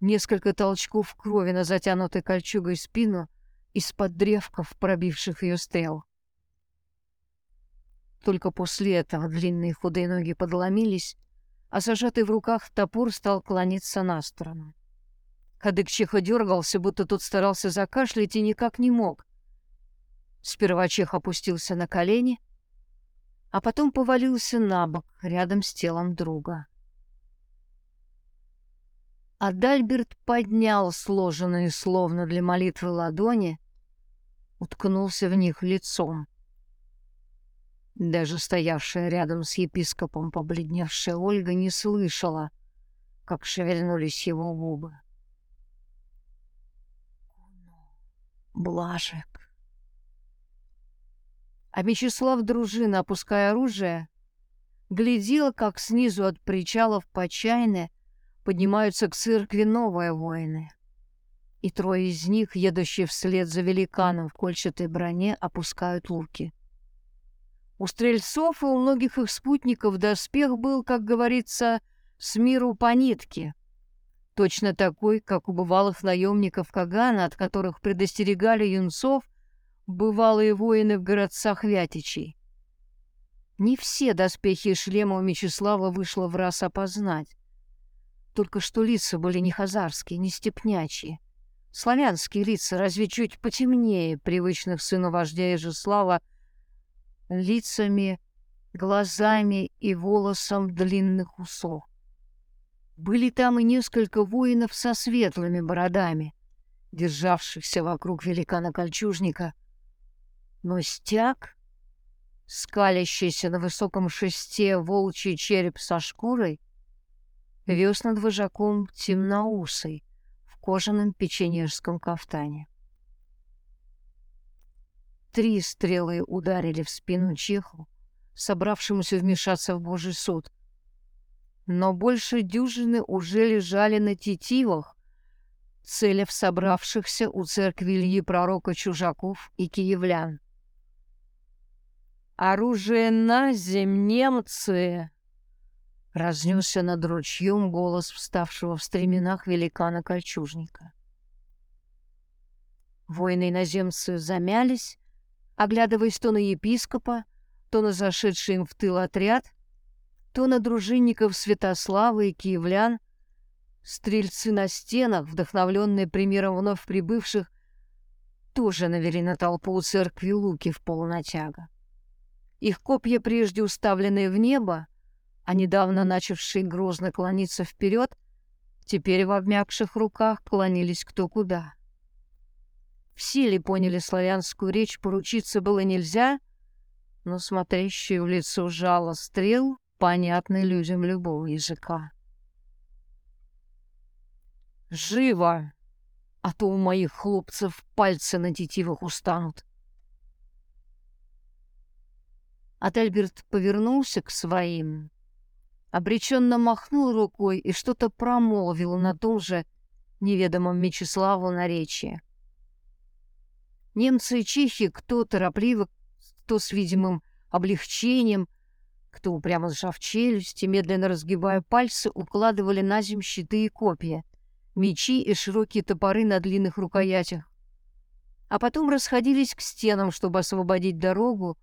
несколько толчков крови на затянутой кольчугой спину из-под древков, пробивших ее стрел. Только после этого длинные худые ноги подломились, а зажатый в руках топор стал клониться на сторону. Кадык Чеха дергался, будто тут старался закашлять и никак не мог. Сперва Чех опустился на колени, а потом повалился на бок рядом с телом друга. Адальберт поднял сложенные словно для молитвы ладони, уткнулся в них лицом. Даже стоявшая рядом с епископом побледневшая Ольга не слышала, как шевельнулись его губы. Блажек. А Мечислав дружина, опуская оружие, глядел, как снизу от причалов по чайне поднимаются к церкви новые воины. И трое из них, едущие вслед за великаном в кольчатой броне, опускают луки. У стрельцов и у многих их спутников доспех был, как говорится, с миру по нитке. Точно такой, как у бывалых наемников Кагана, от которых предостерегали юнцов бывалые воины в городцах Вятичей. Не все доспехи и шлемы у Мечислава вышло в раз опознать. Только что лица были не хазарские, не степнячие. Славянские лица разве чуть потемнее привычных сыну вождя Ижеслава лицами, глазами и волосом длинных усов. Были там и несколько воинов со светлыми бородами, державшихся вокруг великана-кольчужника. Но стяг, скалящийся на высоком шесте волчий череп со шкурой, вез над вожаком темноусый в кожаном печенежском кафтане. Три стрелы ударили в спину Чеху, собравшемуся вмешаться в Божий суд. Но больше дюжины уже лежали на тетивах, целя в собравшихся у церкви Ильи Пророка чужаков и киевлян. «Оружие на земь, немцы!» Разнесся над ручьем голос вставшего в стременах великана-кольчужника. Воины-иноземцы замялись, оглядываясь то на епископа, то на зашедший им в тыл отряд, то на дружинников Святослава и киевлян, стрельцы на стенах, вдохновленные примером вновь прибывших, тоже навели на толпу у церкви луки в полнотяга. Их копья, прежде уставленные в небо, а недавно начавшие грозно клониться вперед, теперь в обмякших руках клонились кто куда. В силе поняли славянскую речь, поручиться было нельзя, но смотрящие в лицо жало стрел понятны людям любого языка. «Живо! А то у моих хлопцев пальцы на тетивах устанут!» Ательберт повернулся к своим, обреченно махнул рукой и что-то промолвил на том же неведомом Мечиславу наречии. Немцы и чехи, кто торопливо, кто с видимым облегчением, кто упрямо сжав челюсти, медленно разгибая пальцы, укладывали на земь щиты и копья, мечи и широкие топоры на длинных рукоятях. А потом расходились к стенам, чтобы освободить дорогу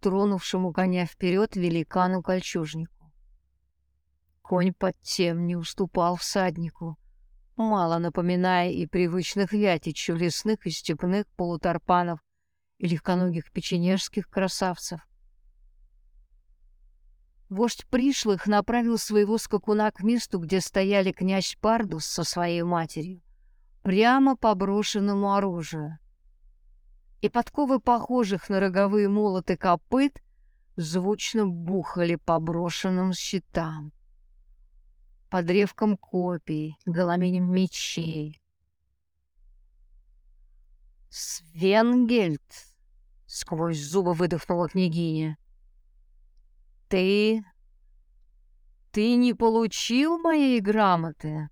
тронувшему коня вперед великану-кольчужнику. Конь под тем не уступал всаднику, мало напоминая и привычных вятичев лесных и степных полуторпанов и легконогих печенежских красавцев. Вождь пришлых направил своего скакуна к месту, где стояли князь Пардус со своей матерью, прямо по брошенному оружию. И подковы похожих на роговые молоты копыт звучно бухали по брошенным щитам под древком копий, голоменем мечей. «Свенгельд!» — сквозь зубы выдохнула княгиня. «Ты... ты не получил моей грамоты?»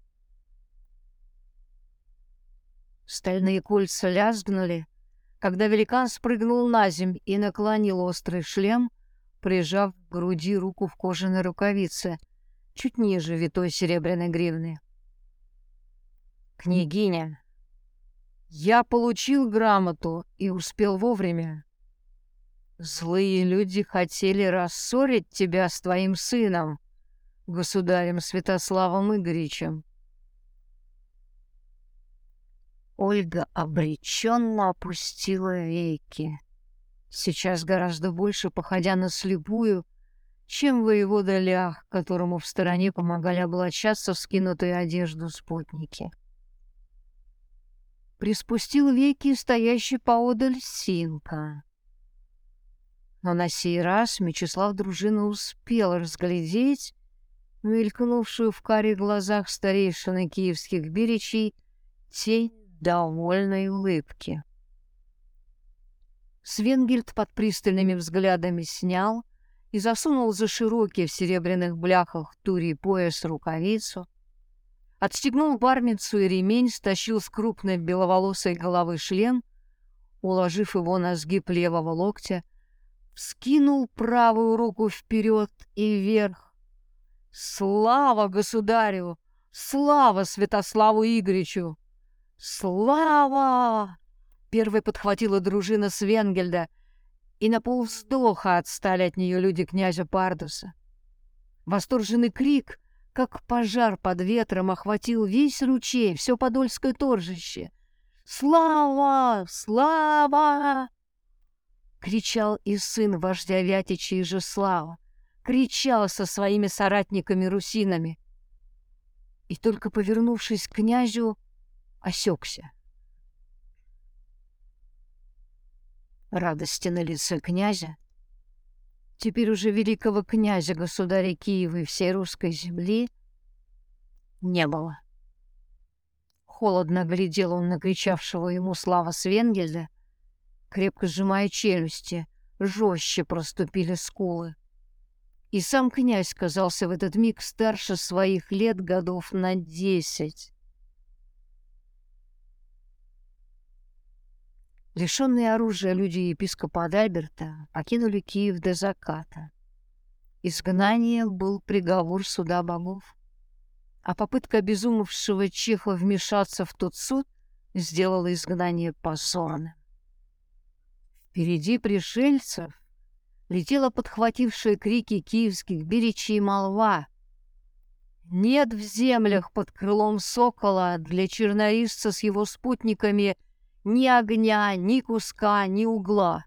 Стальные кольца лязгнули, когда великан спрыгнул на земь и наклонил острый шлем, прижав к груди руку в кожаной рукавице, чуть ниже витой серебряной гривны. «Княгиня, я получил грамоту и успел вовремя. Злые люди хотели рассорить тебя с твоим сыном, государем Святославом Игоричем. Ольга обреченно опустила веки, сейчас гораздо больше походя на слепую, чем воевода Лях, которому в стороне помогали облачаться в скинутую одежду спутники. Приспустил веки стоящий поодаль Синка. Но на сей раз Мечислав дружина успел разглядеть мелькнувшую в каре глазах старейшины киевских беречей тень довольной улыбки. Свенгельд под пристальными взглядами снял и засунул за широкие в серебряных бляхах тури пояс рукавицу, отстегнул бармицу и ремень, стащил с крупной беловолосой головы шлем, уложив его на сгиб левого локтя, скинул правую руку вперед и вверх. «Слава государю! Слава Святославу Игоричу! Слава!» Первой подхватила дружина Свенгельда, и на полвздоха отстали от нее люди князя Пардуса. Восторженный крик, как пожар под ветром, охватил весь ручей, все подольское торжище. «Слава! Слава!» Кричал и сын вождя Вятича Ижеслава, кричал со своими соратниками-русинами. И только повернувшись к князю, осекся. Радости на лице князя, теперь уже великого князя, государя Киева и всей русской земли, не было. Холодно глядел он на кричавшего ему слава Свенгельда, крепко сжимая челюсти, жестче проступили скулы. И сам князь казался в этот миг старше своих лет годов на десять. Лишенные оружия люди епископа Адальберта покинули Киев до заката. Изгнание был приговор суда богов, а попытка обезумевшего Чеха вмешаться в тот суд сделала изгнание позорным. Впереди пришельцев летела подхватившая крики киевских беречей молва. Нет в землях под крылом сокола для чернорисца с его спутниками ни огня, ни куска, ни угла.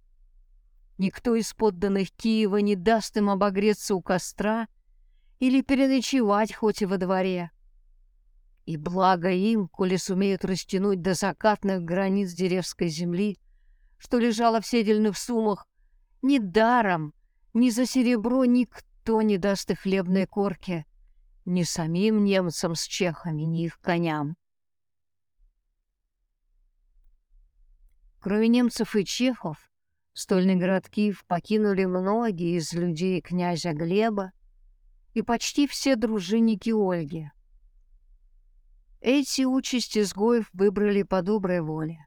Никто из подданных Киева не даст им обогреться у костра или переночевать хоть и во дворе. И благо им, коли сумеют растянуть до закатных границ деревской земли, что лежало в седельных сумах, ни даром, ни за серебро никто не даст их хлебной корке, ни самим немцам с чехами, ни их коням. Кроме немцев и чехов, стольный город Киев покинули многие из людей князя Глеба и почти все дружинники Ольги. Эти участи изгоев выбрали по доброй воле,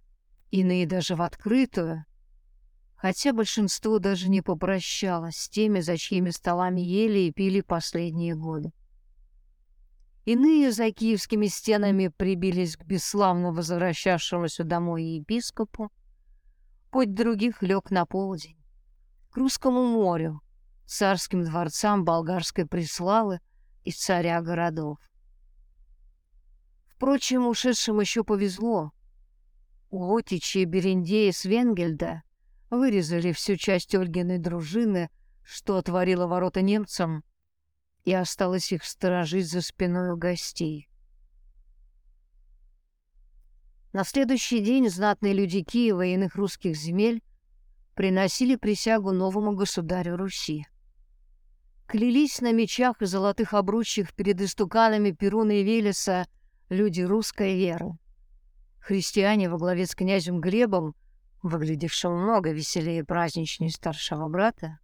иные даже в открытую, хотя большинство даже не попрощалось с теми, за чьими столами ели и пили последние годы. Иные за киевскими стенами прибились к бесславно возвращавшемуся домой епископу, Путь других лег на полдень, к русскому морю, царским дворцам болгарской приславы и царя городов. Впрочем, ушедшим еще повезло. Лотичи и Берендея с Венгельда вырезали всю часть Ольгиной дружины, что отворила ворота немцам, и осталось их сторожить за спиной у гостей. На следующий день знатные люди Киева и иных русских земель приносили присягу новому государю Руси. Клялись на мечах и золотых обручьях перед истуканами Перуна и Велеса люди русской веры. Христиане во главе с князем Глебом, выглядевшим много веселее и праздничнее старшего брата,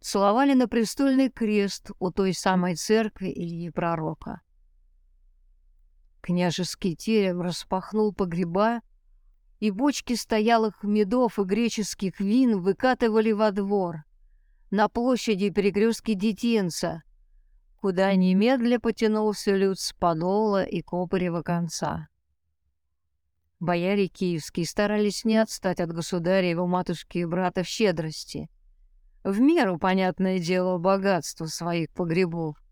целовали на престольный крест у той самой церкви Ильи Пророка. Княжеский терем распахнул погреба, и бочки стоялых медов и греческих вин выкатывали во двор, на площади перекрестки Детинца, куда немедля потянулся люд с Подола и Копорева конца. Бояре киевские старались не отстать от государя его матушки и брата в щедрости, в меру, понятное дело, богатства своих погребов.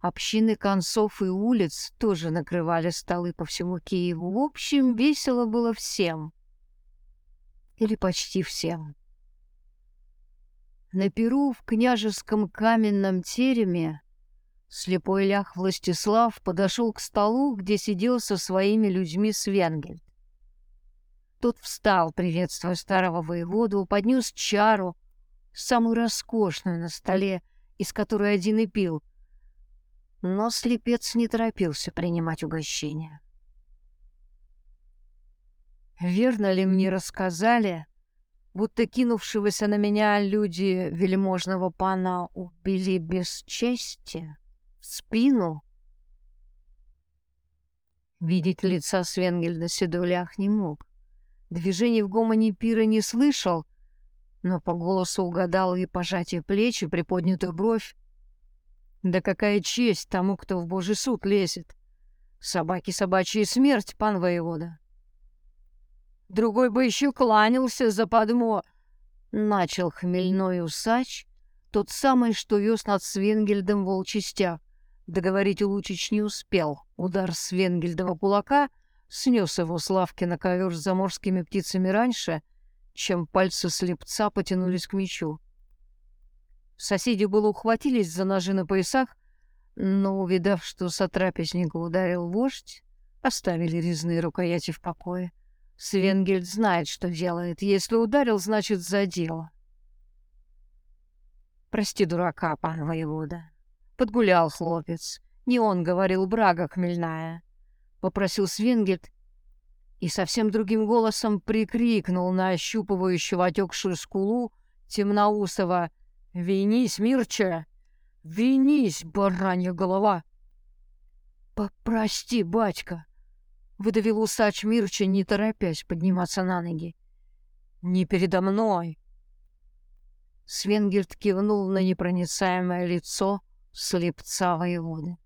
Общины концов и улиц тоже накрывали столы по всему Киеву. В общем, весело было всем. Или почти всем. На перу в княжеском каменном тереме слепой лях Властислав подошел к столу, где сидел со своими людьми Свенгель. Тот встал, приветствуя старого воеводу, поднес чару, самую роскошную на столе, из которой один и пил — но слепец не торопился принимать угощение. Верно ли мне рассказали, будто кинувшегося на меня люди вельможного пана убили без чести, в спину? Видеть лица Свенгельда Седулях не мог. Движений в гомоне пира не слышал, но по голосу угадал и пожатие плеч, и приподнятую бровь, да какая честь тому, кто в божий суд лезет. Собаки собачья смерть, пан воевода. Другой бы еще кланялся за подмо. Начал хмельной усач, тот самый, что вез над Свенгельдом волчий стяг. Договорить Лучич не успел. Удар Свенгельдова кулака снес его с лавки на ковер с заморскими птицами раньше, чем пальцы слепца потянулись к мечу. Соседи было ухватились за ножи на поясах, но, увидав, что сотрапезника ударил вождь, оставили резные рукояти в покое. Свенгельд знает, что делает. Если ударил, значит, за дело. Прости дурака, пан воевода. Подгулял хлопец. Не он говорил, брага хмельная. Попросил Свенгельд и совсем другим голосом прикрикнул на ощупывающего отекшую скулу темноусого Винись, Мирча! Винись, баранья голова! Попрости, батька! — выдавил усач Мирча, не торопясь подниматься на ноги. «Не передо мной!» Свенгельд кивнул на непроницаемое лицо слепца воеводы.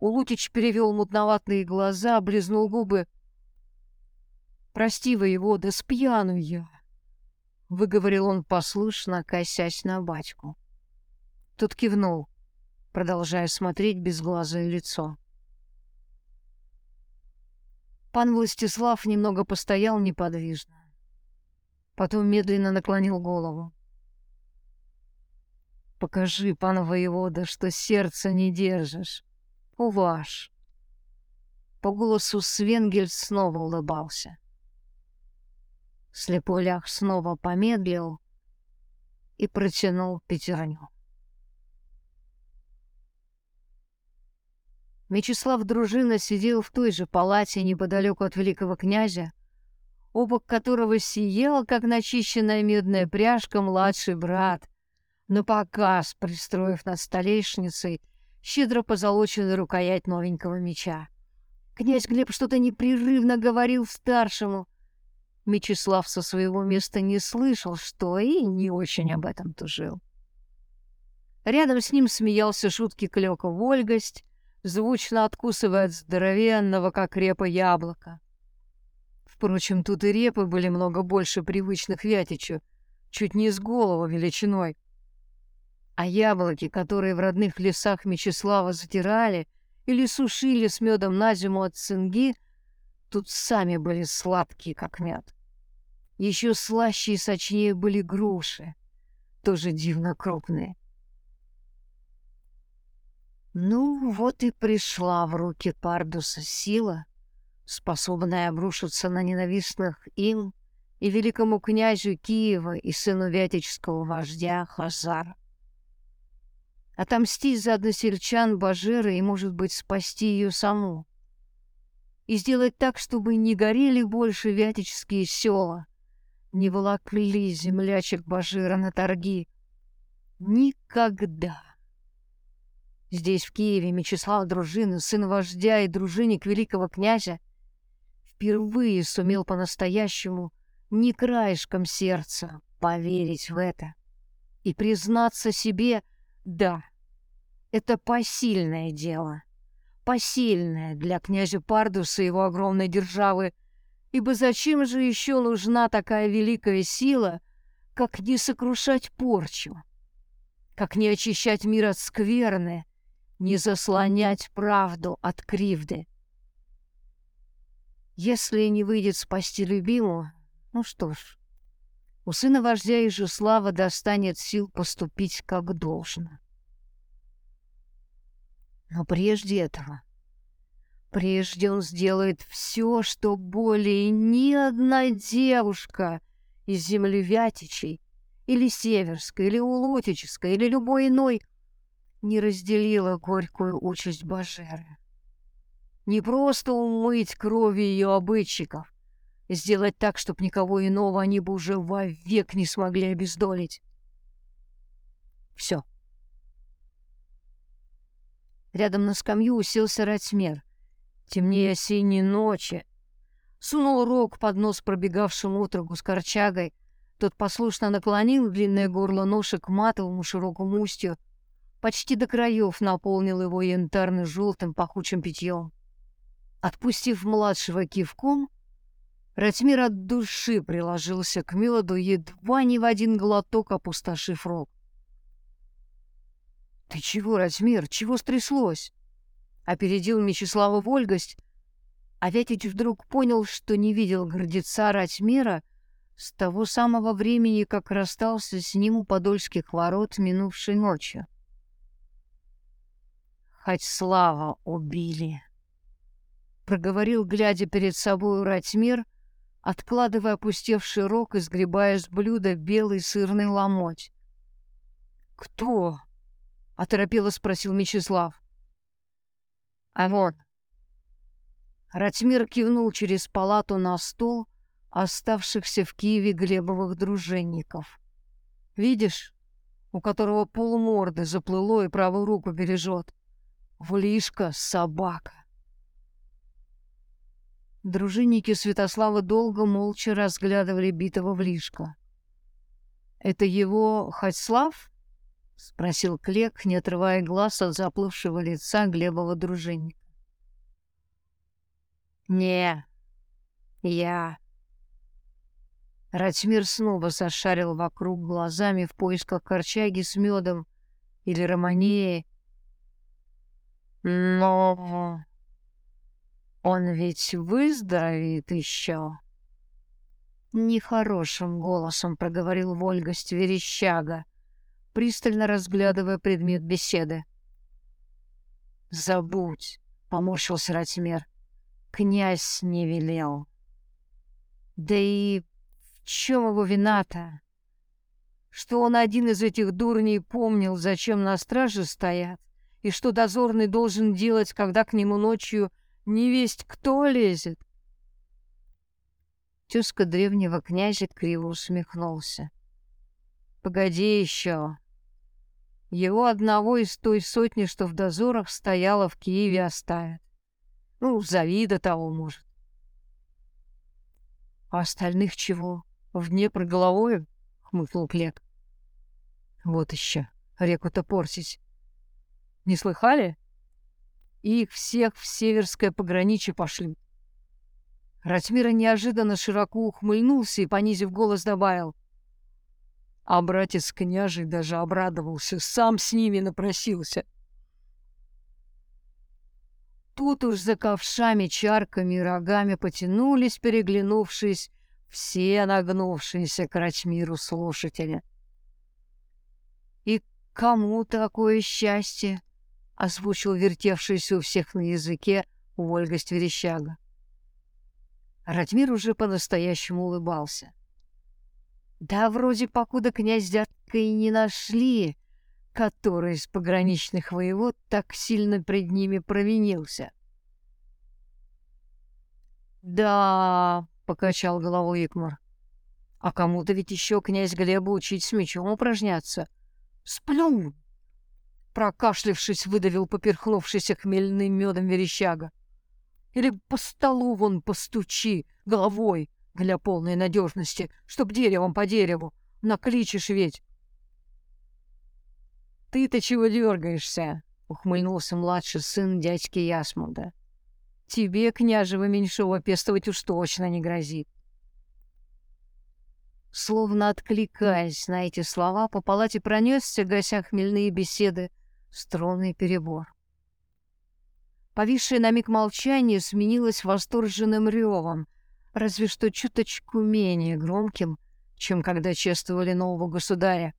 Улутич перевел мутноватые глаза, облизнул губы. «Прости, воевода, спьяну я!» — выговорил он послушно, косясь на батьку. Тот кивнул, продолжая смотреть безглазое лицо. Пан Властислав немного постоял неподвижно. Потом медленно наклонил голову. «Покажи, пан воевода, что сердце не держишь. Уваж». По голосу Свенгель снова улыбался. Слепой лях снова помедлил и протянул пятерню. Мечислав Дружина сидел в той же палате неподалеку от великого князя, оба которого сиял, как начищенная медная пряжка, младший брат, на показ пристроив над столешницей щедро позолоченную рукоять новенького меча. Князь Глеб что-то непрерывно говорил старшему, Мечислав со своего места не слышал, что и не очень об этом тужил. Рядом с ним смеялся шутки клёка Вольгость, звучно откусывая от здоровенного, как репа, яблока. Впрочем, тут и репы были много больше привычных Вятичу, чуть не с голову величиной. А яблоки, которые в родных лесах Мечислава затирали или сушили с медом на зиму от цинги, тут сами были сладкие, как мед. Еще слаще и сочнее были груши, тоже дивно крупные. Ну, вот и пришла в руки Пардуса сила, способная обрушиться на ненавистных им и великому князю Киева и сыну вятического вождя Хазара. Отомстить за односельчан Бажера и, может быть, спасти ее саму. И сделать так, чтобы не горели больше вятические села, не волокли землячек Бажира на торги. Никогда. Здесь, в Киеве, Мечислав Дружина, сын вождя и дружинник великого князя, впервые сумел по-настоящему, не краешком сердца, поверить в это и признаться себе «да». Это посильное дело, посильное для князя Пардуса и его огромной державы — Ибо зачем же еще нужна такая великая сила, как не сокрушать порчу, как не очищать мир от скверны, не заслонять правду от кривды? Если не выйдет спасти любимую, ну что ж, у сына вождя Ижеслава достанет сил поступить как должно. Но прежде этого Прежде он сделает все, что более ни одна девушка из земли Вятичей, или Северской, или Улотической, или любой иной не разделила горькую участь Бажеры. Не просто умыть крови ее обычников, сделать так, чтобы никого иного они бы уже вовек не смогли обездолить. Все. Рядом на скамью уселся Ратьмер темнее осенней ночи. Сунул рог под нос пробегавшему утрогу с корчагой. Тот послушно наклонил длинное горло ноши к матовому широкому устью, почти до краев наполнил его янтарно-желтым пахучим питьем. Отпустив младшего кивком, Ратмир от души приложился к Милоду, едва не в один глоток опустошив рог. «Ты чего, Ратмир, чего стряслось?» Опередил Мечислава Вольгость, а Вятич вдруг понял, что не видел гордеца Ратьмира с того самого времени, как расстался с ним у подольских ворот минувшей ночью. «Хоть слава убили!» — проговорил, глядя перед собой Ратьмир, откладывая опустевший рог и сгребая с блюда белый сырный ломоть. «Кто?» — оторопело спросил Мечислав. А вот. Ратмир кивнул через палату на стол оставшихся в Киеве Глебовых дружинников. Видишь, у которого полуморды заплыло и правую руку бережет. Влишка собака. Дружинники Святослава долго молча разглядывали битого в лишко. «Это его Хатьслав?» — спросил Клек, не отрывая глаз от заплывшего лица Глебова дружинника. «Не, я...» Ратмир снова зашарил вокруг глазами в поисках корчаги с медом или романеи. «Но он ведь выздоровеет еще. Нехорошим голосом проговорил Вольгость верещага, пристально разглядывая предмет беседы. «Забудь», — поморщился Ратимир. «Князь не велел». «Да и в чем его вина-то? Что он один из этих дурней помнил, зачем на страже стоят, и что дозорный должен делать, когда к нему ночью не весть кто лезет. Тезка древнего князя криво усмехнулся. Погоди еще. Его одного из той сотни, что в дозорах стояла в Киеве, оставят. Ну, завида того, может. А остальных чего? В Днепр головою? Хмыкнул Клек. Вот еще, реку-то портить. Не слыхали? их всех в северское пограничье пошли. Ратмира неожиданно широко ухмыльнулся и, понизив голос, добавил. А братец княжий даже обрадовался, сам с ними напросился. Тут уж за ковшами, чарками и рогами потянулись, переглянувшись, все нагнувшиеся к Ратмиру слушатели. И кому такое счастье? озвучил вертевшийся у всех на языке Ольгость Верещага. Ратмир уже по-настоящему улыбался. Да вроде покуда князь дядка и не нашли, который из пограничных воевод так сильно пред ними провинился. «Да», — покачал головой Икмар, — «а кому-то ведь еще князь Глеба учить с мечом упражняться. Сплюнь!» прокашлившись, выдавил поперхнувшийся хмельным медом верещага. Или по столу вон постучи головой для полной надежности, чтоб деревом по дереву. Накличешь ведь. «Ты-то чего дергаешься?» — ухмыльнулся младший сын дядьки Ясмуда. «Тебе, княжего меньшого, пестовать уж точно не грозит». Словно откликаясь на эти слова, по палате пронесся, гася хмельные беседы, струнный перебор. Повисшее на миг молчание сменилось восторженным ревом, разве что чуточку менее громким, чем когда чествовали нового государя.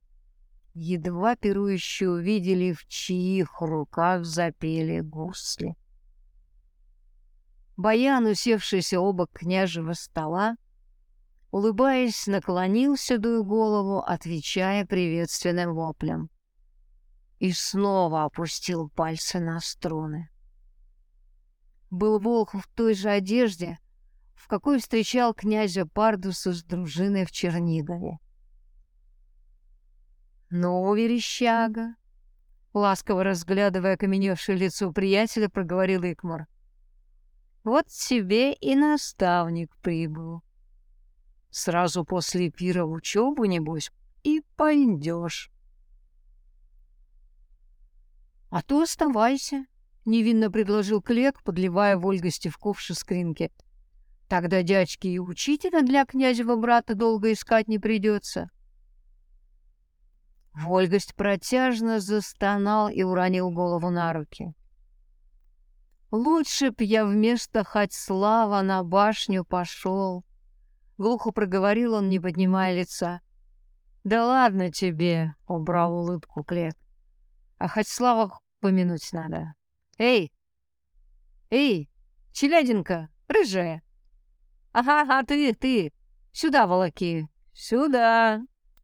Едва пирующие увидели, в чьих руках запели гусли. Баян, усевшийся оба княжего стола, улыбаясь, наклонился дую голову, отвечая приветственным воплем и снова опустил пальцы на струны. Был волк в той же одежде, в какой встречал князя Пардуса с дружиной в Чернигове. «Ну, верещага!» Ласково разглядывая окаменевшее лицо приятеля, проговорил Икмар. «Вот тебе и наставник прибыл. Сразу после пира в учебу, небось, и пойдешь». «А то оставайся», — невинно предложил Клек, подливая в Ольгости в ковши скринки. «Тогда дядьки и учителя для князева брата долго искать не придется». Вольгость протяжно застонал и уронил голову на руки. «Лучше б я вместо хоть слава на башню пошел», — глухо проговорил он, не поднимая лица. «Да ладно тебе», — убрал улыбку Клек. А хоть слава помянуть надо. Эй! Эй, челядинка, рыжая! Ага, ага, ты, ты, сюда волоки, сюда!»